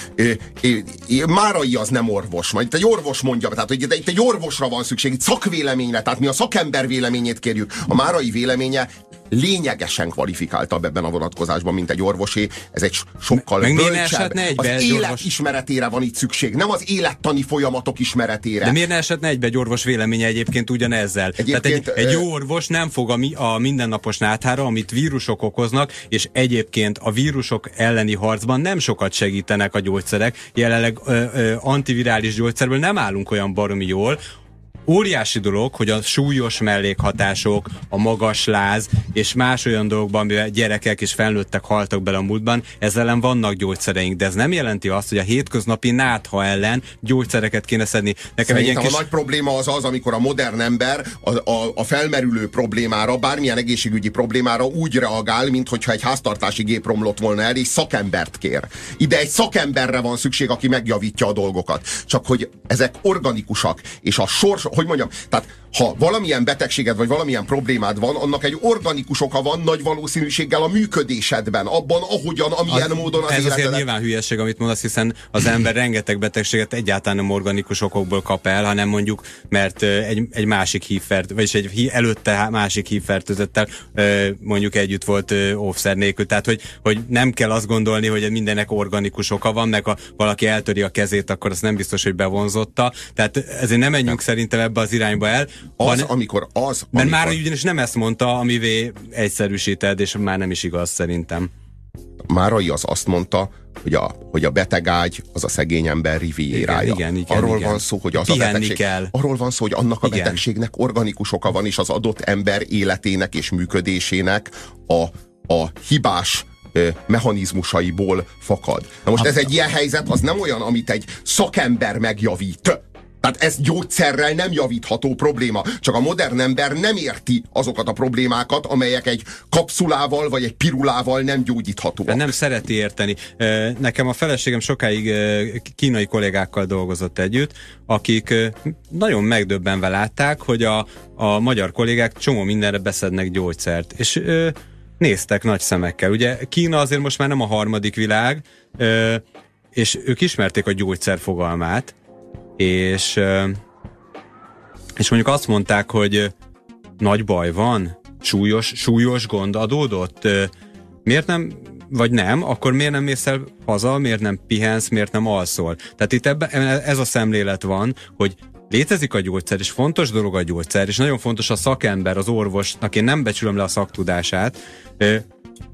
hogy márai az nem orvos, majd egy orvos mondja, tehát hogy itt egy orvosra van szükség, itt szakvéleményre, tehát mi a szakember véleményét kérjük. A márai véleménye lényegesen kvalifikáltabb ebben a vonatkozásban, mint egy orvosé. Ez egy sokkal Meg bölcsebb. Ne az élet orvos... ismeretére van itt szükség, nem az élettani folyamatok ismeretére. De miért ne esetne egybe egy orvos véleménye egyébként ugyanezzel? Egyébként, Tehát egy, egy jó orvos nem fog a, mi, a mindennapos náthára, amit vírusok okoznak, és egyébként a vírusok elleni harcban nem sokat segítenek a gyógyszerek. Jelenleg ö, ö, antivirális gyógyszerből nem állunk olyan baromi jól, óriási dolog, hogy a súlyos mellékhatások, a magas láz és más olyan dolgokban, amivel gyerekek és felnőttek haltak bele a múltban, ezzel ellen vannak gyógyszereink, de ez nem jelenti azt, hogy a hétköznapi nátha ellen gyógyszereket kéne szedni. Nekem egy kis... a nagy probléma az az, amikor a modern ember a, a, a felmerülő problémára, bármilyen egészségügyi problémára úgy reagál, mintha egy háztartási gép romlott volna el, és szakembert kér. Ide egy szakemberre van szükség, aki megjavítja a dolgokat. Csak hogy ezek organikusak, és a sors, hogy mondjam, tehát ha valamilyen betegséged vagy valamilyen problémád van, annak egy organikus oka van nagy valószínűséggel a működésedben, abban, ahogyan, amilyen az, módon az Ez életedet... azért nyilván hülyeség, amit mondasz, hiszen az ember rengeteg betegséget egyáltalán nem organikus okokból kap el, hanem mondjuk, mert egy, egy másik hívfert, vagyis egy előtte másik hívfertőzettel mondjuk együtt volt óvszer nélkül. Tehát, hogy, hogy nem kell azt gondolni, hogy mindennek organikus oka van, meg ha valaki eltöri a kezét, akkor az nem biztos, hogy bevonzotta. Tehát ezért nem menjünk szerintem ebbe az irányba el. Az, hanem, amikor az... Mert amikor... már ugyanis nem ezt mondta, amivé egyszerűsíted, és már nem is igaz szerintem. Márai az azt mondta, hogy a, hogy a betegágy az a szegény ember riviérája. Igen, igen, igen, arról igen. van szó, hogy az Pihenni a betegség, kell. arról van szó, hogy annak a igen. betegségnek organikus oka van, és az adott ember életének és működésének a, a hibás mechanizmusaiból fakad. Na most ez egy ilyen helyzet, az nem olyan, amit egy szakember megjavít tehát ez gyógyszerrel nem javítható probléma. Csak a modern ember nem érti azokat a problémákat, amelyek egy kapszulával vagy egy pirulával nem gyógyíthatóak. Nem szereti érteni. Nekem a feleségem sokáig kínai kollégákkal dolgozott együtt, akik nagyon megdöbbenve látták, hogy a, a magyar kollégák csomó mindenre beszednek gyógyszert. És néztek nagy szemekkel. Ugye Kína azért most már nem a harmadik világ, és ők ismerték a gyógyszer fogalmát, és, és mondjuk azt mondták, hogy nagy baj van, súlyos, súlyos gond adódott, miért nem vagy nem, akkor miért nem mész el haza, miért nem pihensz, miért nem alszol? Tehát itt ebben, ez a szemlélet van, hogy létezik a gyógyszer, és fontos dolog a gyógyszer, és nagyon fontos a szakember, az orvosnak, én nem becsülöm le a szaktudását,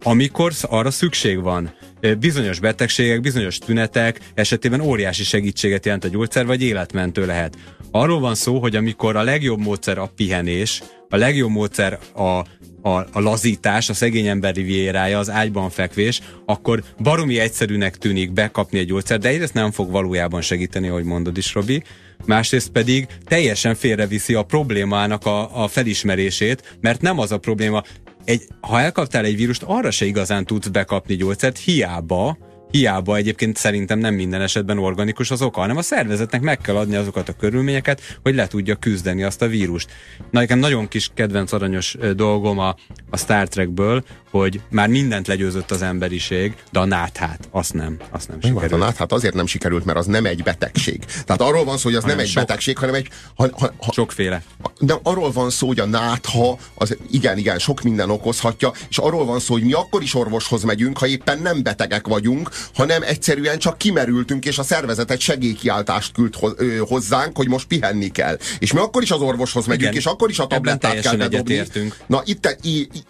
amikor arra szükség van. Bizonyos betegségek, bizonyos tünetek esetében óriási segítséget jelent a gyógyszer, vagy életmentő lehet. Arról van szó, hogy amikor a legjobb módszer a pihenés, a legjobb módszer a a, a lazítás, a szegény ember riviérája, az ágyban fekvés, akkor baromi egyszerűnek tűnik bekapni egy gyógyszert, de egyrészt nem fog valójában segíteni, ahogy mondod is, Robi. Másrészt pedig teljesen félreviszi a problémának a, a felismerését, mert nem az a probléma, egy, ha elkaptál egy vírust, arra se igazán tudsz bekapni gyógyszert, hiába, hiába egyébként szerintem nem minden esetben organikus az oka, hanem a szervezetnek meg kell adni azokat a körülményeket, hogy le tudja küzdeni azt a vírust. Na, nekem nagyon kis kedvenc aranyos dolgom a, a Star Trekből, hogy már mindent legyőzött az emberiség, de a náthát, azt nem, azt nem sikerült. A náthát azért nem sikerült, mert az nem egy betegség. Tehát arról van szó, hogy az hanem nem egy sok, betegség, hanem egy... Ha, ha, ha, Sokféle. De arról van szó, hogy a nátha, az igen, igen, sok minden okozhatja, és arról van szó, hogy mi akkor is orvoshoz megyünk, ha éppen nem betegek vagyunk, hanem egyszerűen csak kimerültünk, és a szervezet egy segélykiáltást küld hozzánk, hogy most pihenni kell. És mi akkor is az orvoshoz megyünk, igen. és akkor is a tablettát kell bedobni. Na itt,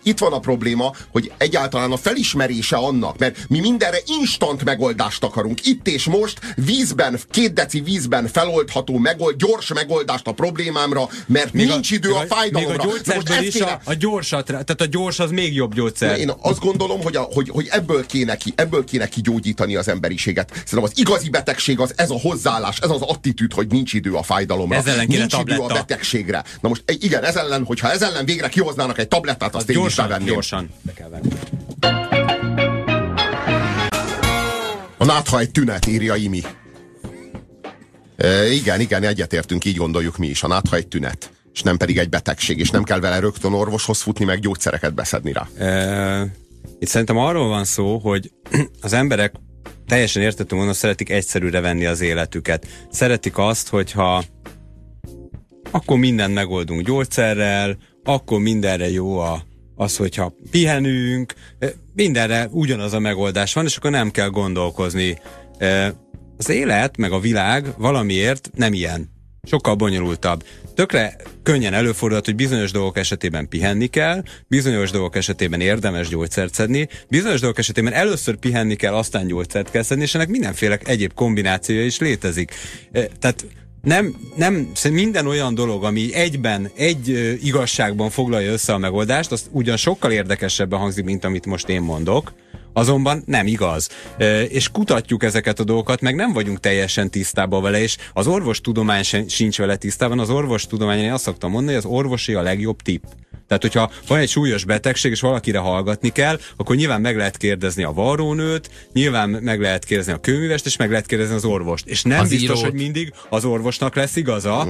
itt van a probléma, hogy egyáltalán a felismerése annak, mert mi mindenre instant megoldást akarunk. Itt és most vízben, két deci vízben feloldható megold, gyors megoldást a problémámra, mert még nincs a, idő a, a fájdalomra. Még a gyógyszerből is kéne... a, a gyorsat, tehát a gyors az még jobb gyógyszer. Én azt gondolom, hogy, a, hogy, hogy ebből kéne ki, ebből kéne kigyógyítani az emberiséget. Szerintem az igazi betegség az ez a hozzáállás, ez az attitűd, hogy nincs idő a fájdalomra. Ez ellen nincs tabletta. idő a betegségre. Na most igen, ez ellen, hogyha ez ellen végre kihoznának egy tablettát, azt az én gyorsan, is bevenném. Gyorsan kell venni. A nátha egy tünet, írja Imi. E, igen, igen, egyetértünk, így gondoljuk mi is. A nátha egy tünet, és nem pedig egy betegség, és nem kell vele rögtön orvoshoz futni, meg gyógyszereket beszedni rá. E, itt szerintem arról van szó, hogy [CLEARS THROAT] az emberek teljesen értető módon szeretik egyszerűre venni az életüket. Szeretik azt, hogyha akkor mindent megoldunk gyógyszerrel, akkor mindenre jó a, az, hogyha pihenünk, mindenre ugyanaz a megoldás van, és akkor nem kell gondolkozni. Az élet, meg a világ valamiért nem ilyen. Sokkal bonyolultabb. Tökre könnyen előfordulhat, hogy bizonyos dolgok esetében pihenni kell, bizonyos dolgok esetében érdemes gyógyszert szedni, bizonyos dolgok esetében először pihenni kell, aztán gyógyszert kell szedni, és ennek mindenféle egyéb kombinációja is létezik. Tehát nem, nem, minden olyan dolog, ami egyben, egy igazságban foglalja össze a megoldást, az ugyan sokkal érdekesebben hangzik, mint amit most én mondok, azonban nem igaz. E, és kutatjuk ezeket a dolgokat, meg nem vagyunk teljesen tisztában vele, és az orvostudomány sincs vele tisztában. Az orvostudomány, én azt szoktam mondani, hogy az orvosi a legjobb tipp. Tehát, hogyha van egy súlyos betegség, és valakire hallgatni kell, akkor nyilván meg lehet kérdezni a varrónőt, nyilván meg lehet kérdezni a kőművest, és meg lehet kérdezni az orvost. És nem az biztos, írót. hogy mindig az orvosnak lesz igaza.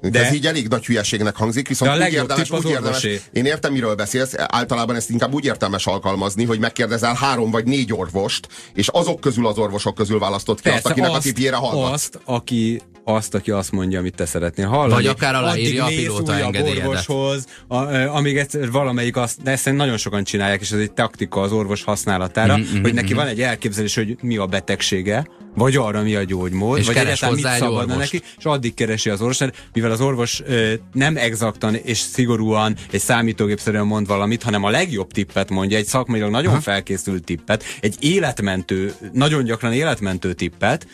De ez így elég nagy hülyeségnek hangzik, viszont de a úgy érdemes, úgy érdemes, én értem, miről beszélsz, általában ezt inkább úgy értelmes alkalmazni, hogy megkérdezel három vagy négy orvost, és azok közül az orvosok közül választott ki Persze, azt, akinek azt, a tipjére hallgatsz. Azt, aki azt, aki azt mondja, amit te szeretnél hallani. Vagy akár aláírja a pilóta engedélyedet. orvoshoz, a, a, amíg egyszer valamelyik azt, de ezt nagyon sokan csinálják, és ez egy taktika az orvos használatára, mm-hmm, hogy neki mm-hmm. van egy elképzelés, hogy mi a betegsége, vagy arra mi a gyógymód, és vagy egyáltalán mit szabadna neki, és addig keresi az orvos, mivel az orvos ö, nem exaktan és szigorúan és számítógépszerűen mond valamit, hanem a legjobb tippet mondja, egy szakmailag nagyon Aha. felkészült tippet, egy életmentő, nagyon gyakran életmentő tippet,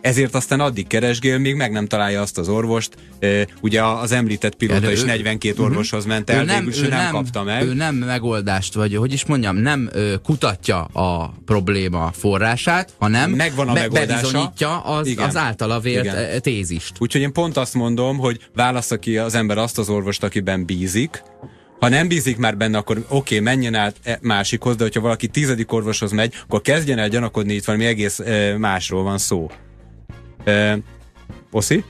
ezért aztán addig keresgél, még meg nem találja azt az orvost. Ugye az említett pilóta is 42 ő, orvoshoz ment el, nem, ő nem, nem kapta meg. Ő nem megoldást, vagy hogy is mondjam, nem ö, kutatja a probléma forrását, hanem Megvan a be, bebizonyítja az, az általa vélt Igen. tézist. Úgyhogy én pont azt mondom, hogy válassza ki az ember azt az orvost, akiben bízik, ha nem bízik már benne, akkor oké, okay, menjen át e, másikhoz, de hogyha valaki tizedik orvoshoz megy, akkor kezdjen el gyanakodni, itt valami egész e, másról van szó. E, Oszi?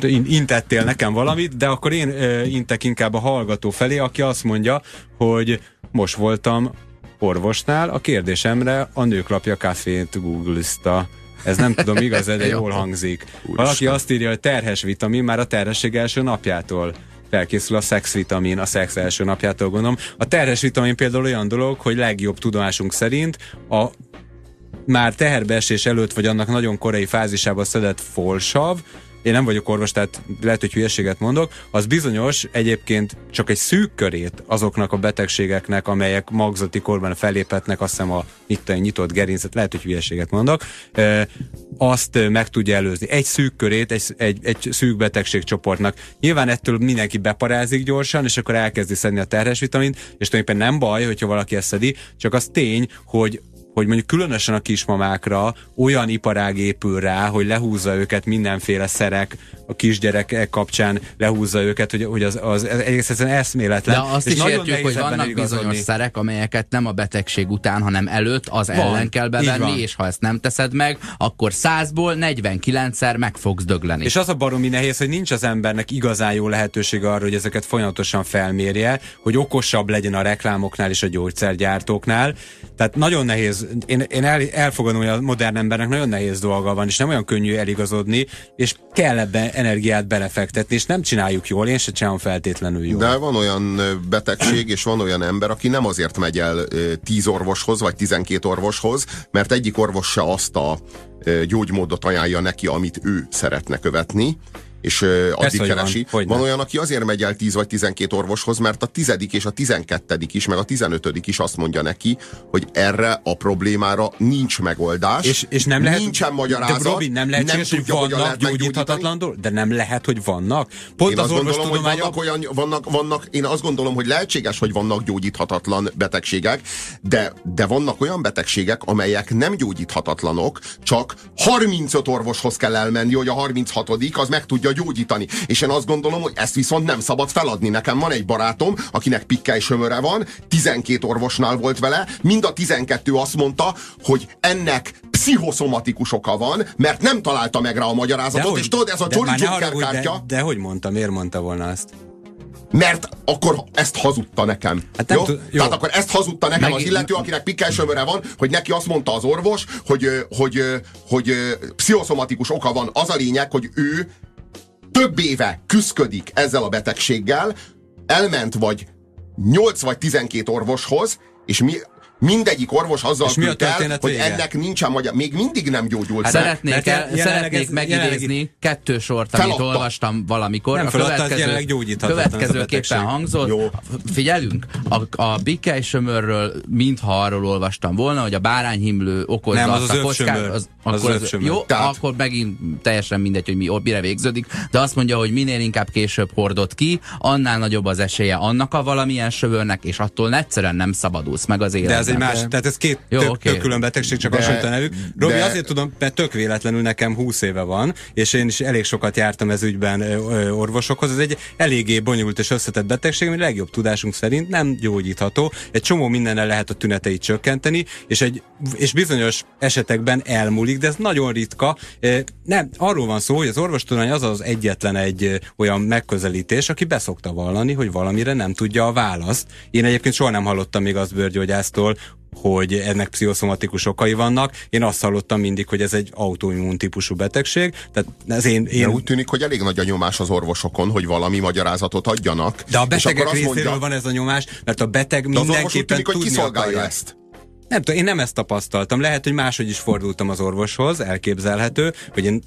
De intettél nekem valamit, de akkor én e, intek inkább a hallgató felé, aki azt mondja, hogy most voltam orvosnál, a kérdésemre a nőklapja kafét googlizta. Ez nem tudom igaz, de [LAUGHS] jól hangzik. Valaki azt írja, hogy terhes vitamin már a terhesség első napjától felkészül a szexvitamin a szex első napjától gondolom. A terhes vitamin például olyan dolog, hogy legjobb tudomásunk szerint a már teherbeesés előtt, vagy annak nagyon korai fázisában szedett folsav, én nem vagyok orvos, tehát lehet, hogy hülyeséget mondok, az bizonyos egyébként csak egy szűk körét azoknak a betegségeknek, amelyek magzati korban feléphetnek, azt hiszem a itt a nyitott gerincet, lehet, hogy hülyeséget mondok, azt meg tudja előzni. Egy szűk körét, egy, egy, egy szűk betegségcsoportnak. Nyilván ettől mindenki beparázik gyorsan, és akkor elkezdi szedni a terhes vitamint, és tulajdonképpen nem baj, hogyha valaki ezt szedi, csak az tény, hogy hogy mondjuk különösen a kismamákra olyan iparág épül rá, hogy lehúzza őket mindenféle szerek a kisgyerekek kapcsán, lehúzza őket, hogy, hogy az, az egész egyszerűen eszméletlen. De azt és is értjük, hogy vannak bizonyos szerek, amelyeket nem a betegség után, hanem előtt az van, ellen kell bevenni, és ha ezt nem teszed meg, akkor százból 49-szer meg fogsz dögleni. És az a baromi nehéz, hogy nincs az embernek igazán jó lehetőség arra, hogy ezeket folyamatosan felmérje, hogy okosabb legyen a reklámoknál és a gyógyszergyártóknál. Tehát nagyon nehéz én, én el, elfogadom, hogy a modern embernek nagyon nehéz dolga van, és nem olyan könnyű eligazodni, és kell ebbe energiát belefektetni, és nem csináljuk jól, én se csinálom feltétlenül jól. De van olyan betegség, és van olyan ember, aki nem azért megy el 10 orvoshoz, vagy 12 orvoshoz, mert egyik orvos se azt a gyógymódot ajánlja neki, amit ő szeretne követni, és uh, addig Persze, keresi. Van, van olyan, aki azért megy el 10 vagy 12 orvoshoz, mert a tizedik és a tizenkettedik is, meg a tizenötödik is azt mondja neki, hogy erre a problémára nincs megoldás. És, és nem lehet, nincsen magyarázat. De Robin, nem lehet, nem tudja, hogy vannak gyógyíthatatlan de nem lehet, hogy vannak. Pont én az azt gondolom, hogy vannak olyan, vannak, vannak, én azt gondolom, hogy lehetséges, hogy vannak gyógyíthatatlan betegségek, de, de vannak olyan betegségek, amelyek nem gyógyíthatatlanok, csak 35 orvoshoz kell elmenni, hogy a 36 az meg tudja gyógyítani. És én azt gondolom, hogy ezt viszont nem szabad feladni. Nekem van egy barátom, akinek pikkely sömöre van, 12 orvosnál volt vele, mind a 12 azt mondta, hogy ennek pszichoszomatikus oka van, mert nem találta meg rá a magyarázatot, de és tudod, ez a Jolly Joker kártya. De, de hogy mondta, miért mondta volna ezt? Mert akkor ezt hazudta nekem. Hát jó? Tud, jó? Tehát akkor ezt hazudta nekem Meg... az illető, akinek pikkelsömöre van, hogy neki azt mondta az orvos, hogy, hogy, hogy, hogy pszichoszomatikus oka van. Az a lényeg, hogy ő több éve küszködik ezzel a betegséggel, elment vagy 8 vagy 12 orvoshoz, és mi mindegyik orvos azzal küld el, hogy vége? ennek nincsen magyar, még mindig nem gyógyult hát Szeretnék, el, szeretnék ez, megidézni jelenleg... kettő sort, amit feladta. olvastam valamikor. Nem a következő, következőképpen hangzott. Jó. Figyelünk, a, a Bikkely sömörről, mintha arról olvastam volna, hogy a bárányhimlő okozza nem, az a kockát, az, akkor az, az jó, Tehát... akkor megint teljesen mindegy, hogy mi mire végződik, de azt mondja, hogy minél inkább később hordott ki, annál nagyobb az esélye annak a valamilyen sövörnek, és attól egyszerűen nem szabadulsz meg az életben ez egy más, tehát ez két Jó, tök, okay. tök külön betegség, csak hasonlítan nevük. Robi, de... azért tudom, mert tök véletlenül nekem 20 éve van, és én is elég sokat jártam ez ügyben orvosokhoz. Ez egy eléggé bonyolult és összetett betegség, ami legjobb tudásunk szerint nem gyógyítható. Egy csomó mindennel lehet a tüneteit csökkenteni, és, egy, és bizonyos esetekben elmúlik, de ez nagyon ritka. Nem, arról van szó, hogy az orvostudomány az az egyetlen egy olyan megközelítés, aki beszokta vallani, hogy valamire nem tudja a választ. Én egyébként soha nem hallottam még az bőrgyógyásztól, hogy ennek pszichoszomatikus okai vannak. Én azt hallottam mindig, hogy ez egy autoimmun típusú betegség. Tehát ez én, én... De úgy tűnik, hogy elég nagy a nyomás az orvosokon, hogy valami magyarázatot adjanak. De a betegek részéről mondja... van ez a nyomás, mert a beteg De mindenképpen tűnik, hogy kiszolgálja ezt. Nem tudom, én nem ezt tapasztaltam. Lehet, hogy máshogy is fordultam az orvoshoz, elképzelhető, hogy én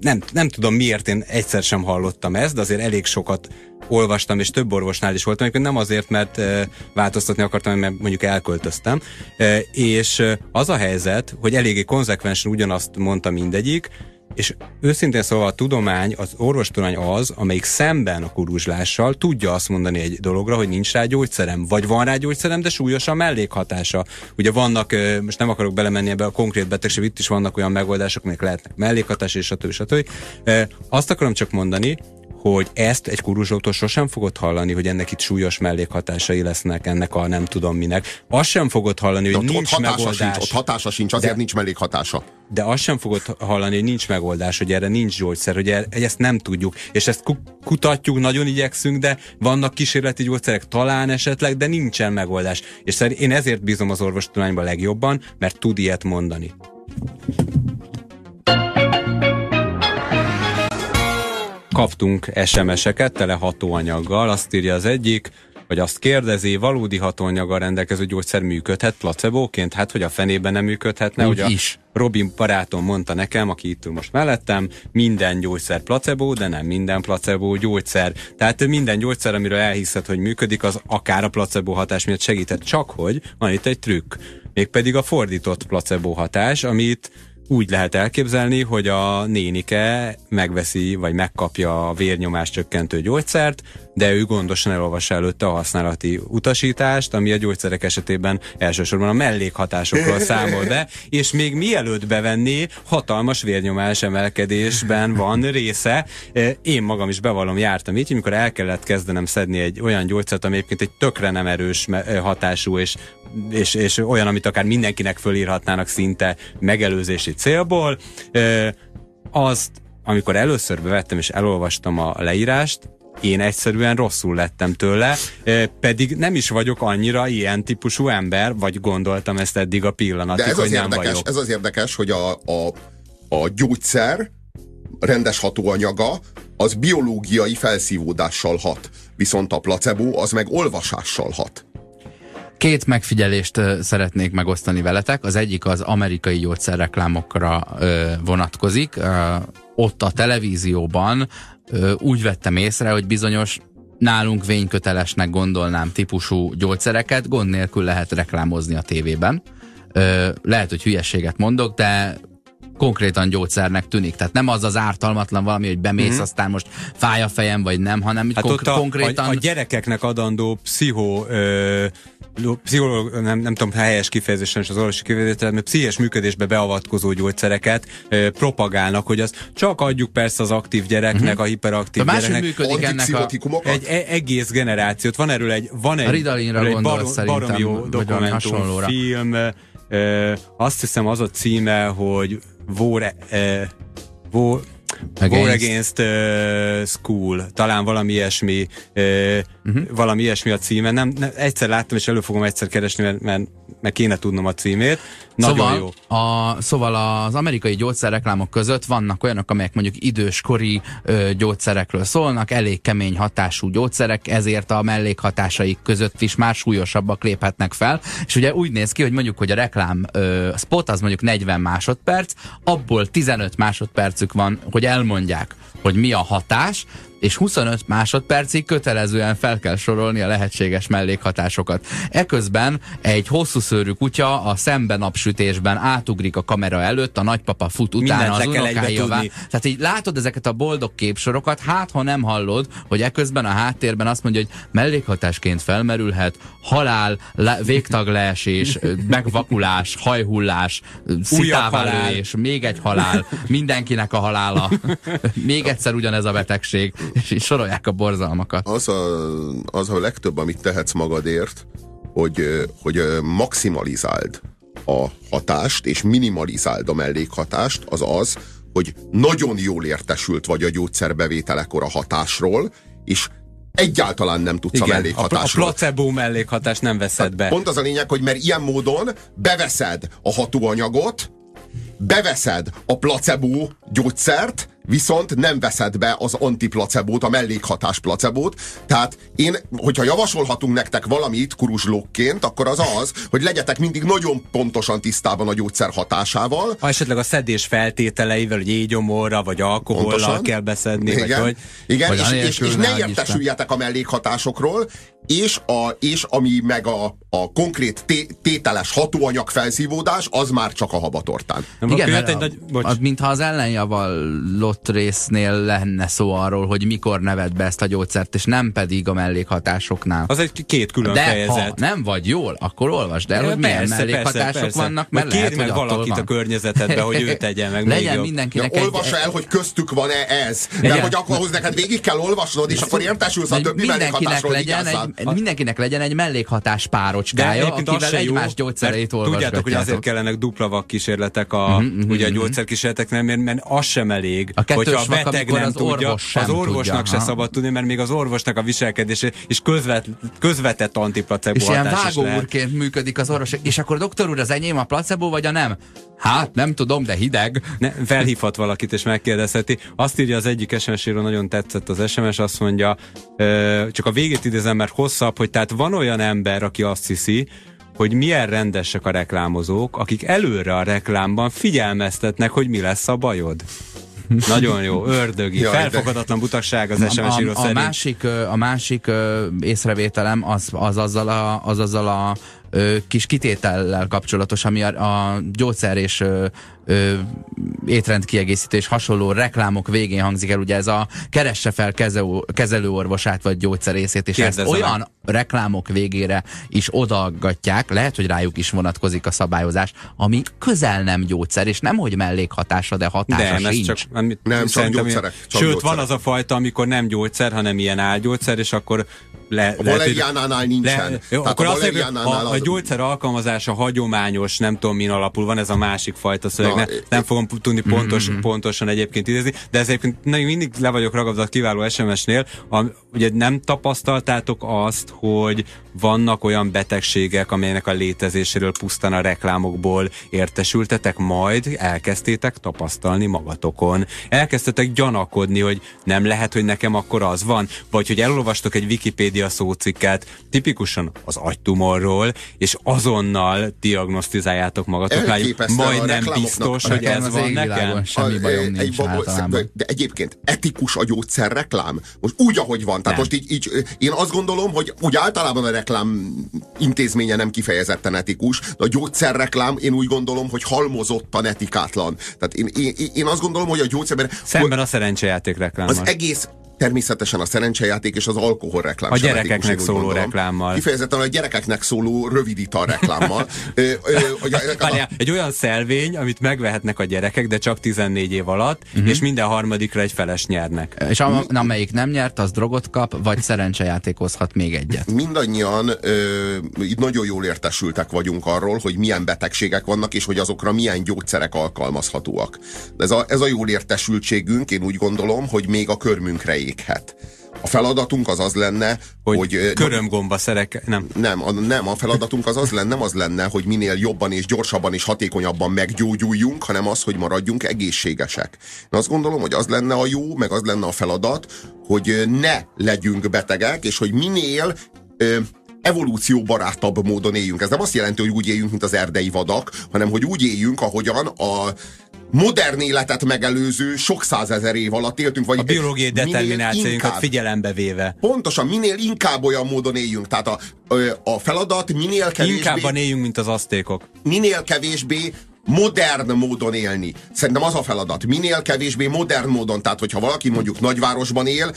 nem, nem tudom miért én egyszer sem hallottam ezt, de azért elég sokat olvastam, és több orvosnál is voltam, nem azért, mert e, változtatni akartam, mert mondjuk elköltöztem. E, és az a helyzet, hogy eléggé konzekvensen ugyanazt mondta mindegyik, és őszintén szóval a tudomány, az orvostudomány az, amelyik szemben a kuruzslással tudja azt mondani egy dologra, hogy nincs rá gyógyszerem, vagy van rá gyógyszerem, de súlyos a mellékhatása. Ugye vannak, most nem akarok belemenni ebbe a konkrét betegség, itt is vannak olyan megoldások, amik lehetnek mellékhatás, és stb. stb. Azt akarom csak mondani, hogy ezt egy kuruzsótól sosem fogod hallani, hogy ennek itt súlyos mellékhatásai lesznek, ennek a nem tudom minek. Azt sem fogod hallani, hogy de nincs ott megoldás. Sincs, ott hatása sincs, azért de, nincs mellékhatása. De azt sem fogod hallani, hogy nincs megoldás, hogy erre nincs gyógyszer, hogy, erre, hogy ezt nem tudjuk. És ezt kutatjuk, nagyon igyekszünk, de vannak kísérleti gyógyszerek, talán esetleg, de nincsen megoldás. És én ezért bízom az orvostudományban legjobban, mert tud ilyet mondani. Kaptunk SMS-eket tele hatóanyaggal, azt írja az egyik, vagy azt kérdezi, valódi hatóanyaggal rendelkező gyógyszer működhet placebóként? Hát, hogy a fenében nem működhetne? Úgy hogy is. A Robin barátom mondta nekem, aki itt most mellettem, minden gyógyszer placebo, de nem minden placebo gyógyszer. Tehát minden gyógyszer, amiről elhiszed, hogy működik, az akár a placebo hatás miatt segített. Csak hogy van itt egy trükk. Mégpedig a fordított placebo hatás, amit úgy lehet elképzelni, hogy a nénike megveszi, vagy megkapja a vérnyomás csökkentő gyógyszert, de ő gondosan elolvassa előtte a használati utasítást, ami a gyógyszerek esetében elsősorban a mellékhatásokról számol be, [LAUGHS] és még mielőtt bevenné, hatalmas vérnyomás emelkedésben van része. Én magam is bevallom, jártam így, amikor el kellett kezdenem szedni egy olyan gyógyszert, ami egyébként egy tökre nem erős hatású, és és, és olyan, amit akár mindenkinek fölírhatnának szinte megelőzési célból, azt, amikor először bevettem és elolvastam a leírást, én egyszerűen rosszul lettem tőle, pedig nem is vagyok annyira ilyen típusú ember, vagy gondoltam ezt eddig a pillanatig, De ez hogy az nem érdekes, vagyok. Ez az érdekes, hogy a, a, a gyógyszer rendes hatóanyaga az biológiai felszívódással hat, viszont a placebo az meg olvasással hat. Két megfigyelést szeretnék megosztani veletek. Az egyik az amerikai gyógyszerreklámokra vonatkozik. Ott a televízióban úgy vettem észre, hogy bizonyos nálunk vénykötelesnek gondolnám típusú gyógyszereket gond nélkül lehet reklámozni a tévében. Ö, lehet, hogy hülyességet mondok, de konkrétan gyógyszernek tűnik. Tehát nem az az ártalmatlan valami, hogy bemész, mm-hmm. aztán most fáj a fejem, vagy nem, hanem Hát konk- ott a, konkrétan... a, a gyerekeknek adandó pszichó, ö, pszichológ, nem, nem tudom helyes kifejezésen és az orvosi kifejezésen, mert pszichés működésbe beavatkozó gyógyszereket ö, propagálnak, hogy az csak adjuk persze az aktív gyereknek, uh-huh. a hiperaktív De gyereknek. működik ennek a... Egy e- egész generációt. Van erről egy, van egy, Ridalinra erről egy szerintem, baromi jó dokumentumfilm. Ö, azt hiszem az a címe, hogy War, ö, War, Against. War Against uh, School, talán valami ilyesmi, uh, uh-huh. valami ilyesmi a címe. Nem, nem, egyszer láttam, és elő fogom egyszer keresni, mert, mert, mert kéne tudnom a címét. Nagyon szóval, jó. A, szóval az amerikai gyógyszerreklámok között vannak olyanok, amelyek mondjuk időskori ö, gyógyszerekről szólnak, elég kemény hatású gyógyszerek, ezért a mellékhatásaik között is már súlyosabbak léphetnek fel. És ugye úgy néz ki, hogy mondjuk, hogy a reklám ö, spot az mondjuk 40 másodperc, abból 15 másodpercük van, hogy elmondják, hogy mi a hatás, és 25 másodpercig kötelezően fel kell sorolni a lehetséges mellékhatásokat. Eközben egy hosszú szőrű kutya a szemben napsütésben átugrik a kamera előtt, a nagypapa fut utána Mindent az tudni. Tehát így látod ezeket a boldog képsorokat, hát ha nem hallod, hogy eközben a háttérben azt mondja, hogy mellékhatásként felmerülhet halál, le, végtagleesés, [LAUGHS] megvakulás, hajhullás, ö, szitává halál. lőés, még egy halál, mindenkinek a halála, [LAUGHS] még egyszer ugyanez a betegség, és sorolják a borzalmakat. Az a, az a legtöbb, amit tehetsz magadért, hogy, hogy maximalizáld a hatást, és minimalizáld a mellékhatást, az az, hogy nagyon jól értesült vagy a gyógyszerbevételekor a hatásról, és egyáltalán nem tudsz a Igen, a, a mellékhatásról. placebo mellékhatást nem veszed be. Pont az a lényeg, hogy mert ilyen módon beveszed a hatóanyagot, beveszed a placebo gyógyszert, viszont nem veszed be az antiplacebót, a mellékhatás placebót. Tehát én, hogyha javasolhatunk nektek valamit kuruzslókként, akkor az az, hogy legyetek mindig nagyon pontosan tisztában a gyógyszer hatásával, Ha esetleg a szedés feltételeivel, hogy égyomorra, vagy alkohollal Pontosan. kell beszedni, vagy Igen, hogy... igen vagy és, és, és ne értesüljetek a mellékhatásokról, és, a, és ami meg a, a konkrét té, tételes hatóanyag felszívódás, az már csak a habatortán. Nem, Igen, mert a, nagy... Bocs. az, mintha az ellenjavallott résznél lenne szó arról, hogy mikor neved be ezt a gyógyszert, és nem pedig a mellékhatásoknál. Az egy két külön De ha fejezet. nem vagy jól, akkor olvasd el, hogy milyen mellékhatások vannak, mert Vagy lehet, kérj meg hogy attól valakit van. a környezetedbe, hogy ő tegye meg. [LAUGHS] még Legyen jobb. Ja, mindenkinek egy... olvas el, hogy köztük van-e ez. Igen. Mert hogy akkor ahhoz neked végig kell olvasnod, és akkor értesülsz a többi mindenkinek mellékhatásról, legyen egy, mindenkinek legyen egy mellékhatás párocskája, akivel egymás gyógyszereit Tudjátok, hogy azért kellenek dupla kísérletek a, uh-huh, uh-huh, ugye a mhm. gyógyszerkísérleteknél, mert, mert az sem elég, a hogyha a beteg nem az tudja, orvos az orvosnak tudja, se ha. szabad tudni, mert még az orvosnak a viselkedése és közvet, közvetett antiplacebo És ilyen vágóúrként működik az orvos, és akkor doktor úr, az enyém a placebo vagy a nem? Hát nem tudom, de hideg. Ne, felhívhat valakit és megkérdezheti. Azt írja az egyik sms nagyon tetszett az SMS, azt mondja, ö, csak a végét idézem, mert hosszabb, hogy tehát van olyan ember, aki azt hiszi, hogy milyen rendesek a reklámozók, akik előre a reklámban figyelmeztetnek, hogy mi lesz a bajod. [LAUGHS] Nagyon jó, ördögi, Jaj, felfogadatlan butakság az SMS író a, a, másik, a másik észrevételem az, az azzal a, az azzal a kis kitétellel kapcsolatos, ami a, a gyógyszer és ö, étrendkiegészítés hasonló reklámok végén hangzik el, ugye ez a keresse fel kezelő, kezelőorvosát vagy gyógyszerészét, és Kérdezem ezt olyan reklámok végére is odaaggatják, lehet, hogy rájuk is vonatkozik a szabályozás, ami közel nem gyógyszer, és nem hogy mellékhatása, de hatása de, sincs. Csak, amit nem, csak gyógyszerek. Csak sőt, gyógyszerek. van az a fajta, amikor nem gyógyszer, hanem ilyen álgyógyszer, és akkor le, a valeriánánál nincsen. Le, jó, akkor a azt mondjuk, a, a gyógyszer alkalmazása hagyományos, nem tudom min alapul van, ez a másik fajta szöveg, ne, nem fogom tudni pontos, mm-hmm. pontosan egyébként idézni, de ez egyébként mindig le vagyok ragadva a kiváló SMS-nél, ugye nem tapasztaltátok azt, hogy vannak olyan betegségek, amelynek a létezéséről pusztán a reklámokból értesültetek, majd elkezdtétek tapasztalni magatokon. Elkezdtetek gyanakodni, hogy nem lehet, hogy nekem akkor az van, vagy hogy elolvastok egy Wikipédia szócikket, tipikusan az agytumorról, és azonnal diagnosztizáljátok magatoknál, majd nem biztos, hogy ez van nekem. Semmi bajom nincs egy, De egyébként etikus a gyógyszerreklám? Most úgy, ahogy van. Tehát nem. most így, így, én azt gondolom, hogy úgy általában a reklám intézménye nem kifejezetten etikus, de a gyógyszerreklám én úgy gondolom, hogy halmozottan etikátlan. Tehát én, én, én azt gondolom, hogy a gyógyszerben... Szemben a szerencsejáték reklám. Az egész természetesen a szerencsejáték és az alkoholreklám. A gyerekeknek szóló gondolom. reklámmal. Kifejezetten a gyerekeknek szóló rövidítar reklámmal. [LAUGHS] ö, ö, a... Egy olyan szelvény, amit megvehetnek a gyerekek, de csak 14 év alatt, uh-huh. és minden harmadikra egy feles nyernek. És a, amelyik nem nyert, az drogot kap, vagy szerencsejátékozhat még egyet. Mindannyian ö, itt nagyon jól értesültek vagyunk arról, hogy milyen betegségek vannak, és hogy azokra milyen gyógyszerek alkalmazhatóak. Ez a, ez a jól értesültségünk, én úgy gondolom, hogy még a körmünkre éghet. A feladatunk az az lenne, hogy... hogy körömgomba szerek... Nem. Nem a, nem, a feladatunk az az lenne, nem az lenne, hogy minél jobban és gyorsabban és hatékonyabban meggyógyuljunk, hanem az, hogy maradjunk egészségesek. Én azt gondolom, hogy az lenne a jó, meg az lenne a feladat, hogy ne legyünk betegek, és hogy minél... Ö, evolúcióbarátabb módon éljünk. Ez nem azt jelenti, hogy úgy éljünk, mint az erdei vadak, hanem hogy úgy éljünk, ahogyan a modern életet megelőző sok százezer év alatt éltünk. Vagy a biológiai determinációinkat figyelembe véve. Pontosan, minél inkább olyan módon éljünk. Tehát a, a feladat minél kevésbé... Inkábban éljünk, mint az asztékok. Minél kevésbé modern módon élni. Szerintem az a feladat. Minél kevésbé modern módon. Tehát, hogyha valaki mondjuk nagyvárosban él,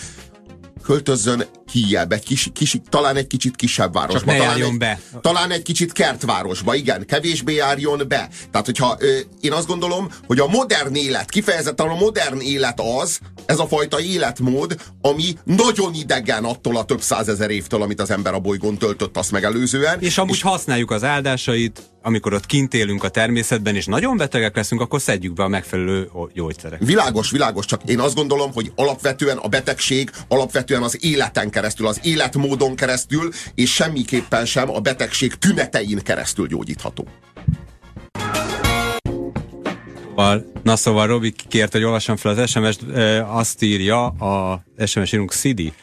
költözzön kijebb, egy kis, kis, talán egy kicsit kisebb városba. Csak ne talán egy, be. Talán egy kicsit kertvárosba, igen, kevésbé járjon be. Tehát, hogyha ö, én azt gondolom, hogy a modern élet, kifejezetten a modern élet az, ez a fajta életmód, ami nagyon idegen attól a több százezer évtől, amit az ember a bolygón töltött azt megelőzően. És amúgy és használjuk az áldásait, amikor ott kint élünk a természetben, és nagyon betegek leszünk, akkor szedjük be a megfelelő gyógyszerek. Világos, világos, csak én azt gondolom, hogy alapvetően a betegség alapvetően az életen keresztül, az életmódon keresztül, és semmiképpen sem a betegség tünetein keresztül gyógyítható. Na szóval Robi kért, hogy olvassam fel az SMS-t, azt írja a SMS írunk Szidi,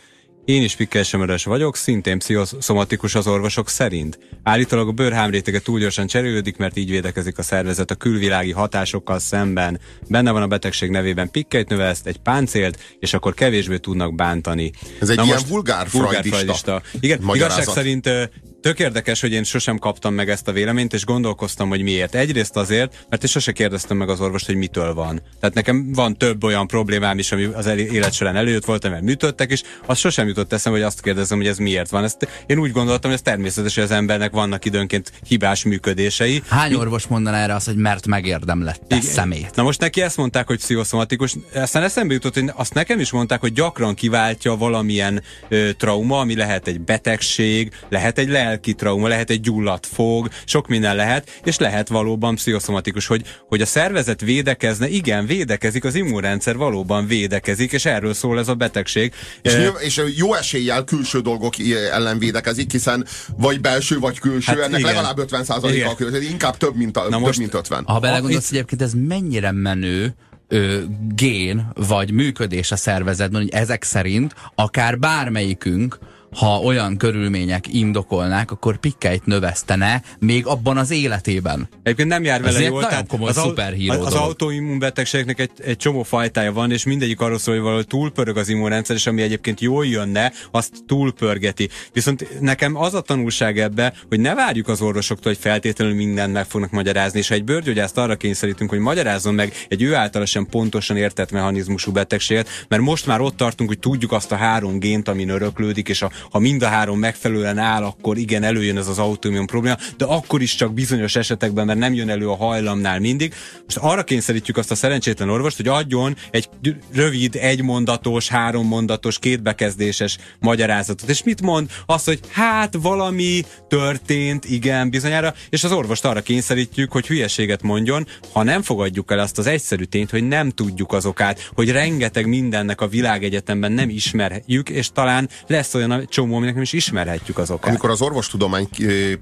én is pikkelsömörös vagyok, szintén pszichoszomatikus az orvosok szerint. Állítólag a bőrhámrétege túl gyorsan cserélődik, mert így védekezik a szervezet a külvilági hatásokkal szemben. Benne van a betegség nevében pikkeit növeszt, egy páncélt, és akkor kevésbé tudnak bántani. Ez egy Na ilyen most, vulgár, vulgár freudista. Igen, magyarázat. igazság szerint tök érdekes, hogy én sosem kaptam meg ezt a véleményt, és gondolkoztam, hogy miért. Egyrészt azért, mert én sose kérdeztem meg az orvost, hogy mitől van. Tehát nekem van több olyan problémám is, ami az élet során előtt volt, mert műtöttek, és az sosem jutott eszem, hogy azt kérdezem, hogy ez miért van. Ezt én úgy gondoltam, hogy ez természetes, hogy az embernek vannak időnként hibás működései. Hány orvos mondaná erre azt, hogy mert megérdemlette szemét? Na most neki ezt mondták, hogy pszichoszomatikus. Aztán eszembe jutott, hogy azt nekem is mondták, hogy gyakran kiváltja valamilyen ö, trauma, ami lehet egy betegség, lehet egy lelki trauma, lehet egy gyulladt fog, sok minden lehet, és lehet valóban pszichoszomatikus, hogy, hogy a szervezet védekezne, igen, védekezik, az immunrendszer valóban védekezik, és erről szól ez a betegség. És, nyilv, és jó eséllyel külső dolgok ellen védekezik, hiszen vagy belső, vagy külső, hát ennek igen. legalább 50%-a külső, inkább több, mint, a, Na több most, mint 50. Ha belegondolsz, hogy egyébként ez mennyire menő, ö, gén vagy működés a szervezetben, hogy ezek szerint akár bármelyikünk ha olyan körülmények indokolnák, akkor pikkeit növesztene még abban az életében. Egyébként nem jár vele jól. Nagyon komoly az, az, az autoimmunbetegségnek egy, egy csomó fajtája van, és mindegyik arról szól, hogy valahogy túlpörög az immunrendszer, és ami egyébként jól jönne, azt túlpörgeti. Viszont nekem az a tanulság ebbe, hogy ne várjuk az orvosoktól, hogy feltétlenül mindent meg fognak magyarázni, és ha egy bőrgyógyászt arra kényszerítünk, hogy magyarázzon meg egy ő által sem pontosan értett mechanizmusú betegséget, mert most már ott tartunk, hogy tudjuk azt a három gént, amin öröklődik, és a ha mind a három megfelelően áll, akkor igen, előjön ez az autoimmun probléma, de akkor is csak bizonyos esetekben, mert nem jön elő a hajlamnál mindig. Most arra kényszerítjük azt a szerencsétlen orvost, hogy adjon egy rövid, egymondatos, hárommondatos, kétbekezdéses magyarázatot. És mit mond? Azt, hogy hát valami történt, igen, bizonyára, és az orvost arra kényszerítjük, hogy hülyeséget mondjon, ha nem fogadjuk el azt az egyszerű tényt, hogy nem tudjuk az okát, hogy rengeteg mindennek a világegyetemben nem ismerjük, és talán lesz olyan csomó, aminek nem is ismerhetjük az okát. Amikor az orvostudomány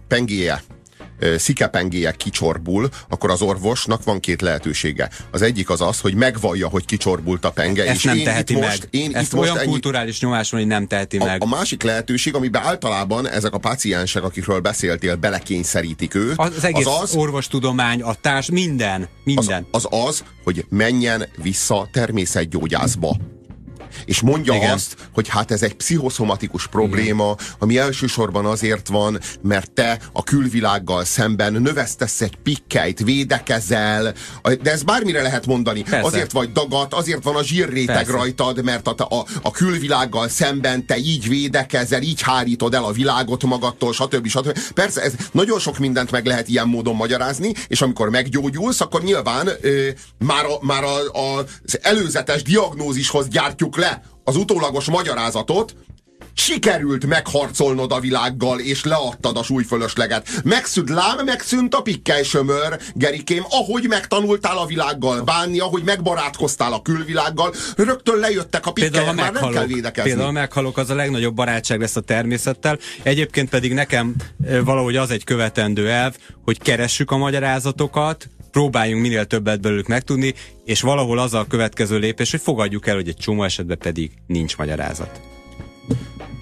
pengéje szikepengéje kicsorbul, akkor az orvosnak van két lehetősége. Az egyik az az, hogy megvallja, hogy kicsorbult a penge. Ezt és nem én teheti meg. Most, én Ezt itt olyan most kulturális nyomás van, hogy nem teheti a, meg. A másik lehetőség, amiben általában ezek a paciensek, akikről beszéltél, belekényszerítik őt. Az, az egész az az, orvostudomány, a társ, minden. minden. Az, az az, hogy menjen vissza természetgyógyászba és mondja Igen. azt, hogy hát ez egy pszichoszomatikus probléma, Igen. ami elsősorban azért van, mert te a külvilággal szemben növesztesz egy pikkelyt, védekezel, de ez bármire lehet mondani. Persze. Azért vagy dagat, azért van a zsírréteg Persze. rajtad, mert a, a, a külvilággal szemben te így védekezel, így hárítod el a világot magadtól, stb. stb. Persze, ez nagyon sok mindent meg lehet ilyen módon magyarázni, és amikor meggyógyulsz, akkor nyilván ö, már, a, már a, a, az előzetes diagnózishoz gyártjuk le az utólagos magyarázatot, sikerült megharcolnod a világgal, és leadtad a súlyfölösleget. Megszűnt lám, megszűnt a sömör, Gerikém, ahogy megtanultál a világgal bánni, ahogy megbarátkoztál a külvilággal, rögtön lejöttek a pikkelyek, már nem kell védekezni. Például meghalok, az a legnagyobb barátság lesz a természettel. Egyébként pedig nekem valahogy az egy követendő elv, hogy keressük a magyarázatokat, próbáljunk minél többet belőlük megtudni, és valahol az a következő lépés, hogy fogadjuk el, hogy egy csomó esetben pedig nincs magyarázat.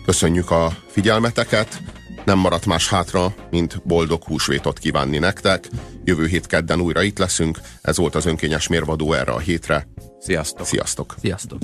Köszönjük a figyelmeteket, nem maradt más hátra, mint boldog húsvétot kívánni nektek. Jövő hét kedden újra itt leszünk. Ez volt az önkényes mérvadó erre a hétre. Sziasztok! Sziasztok! Sziasztok!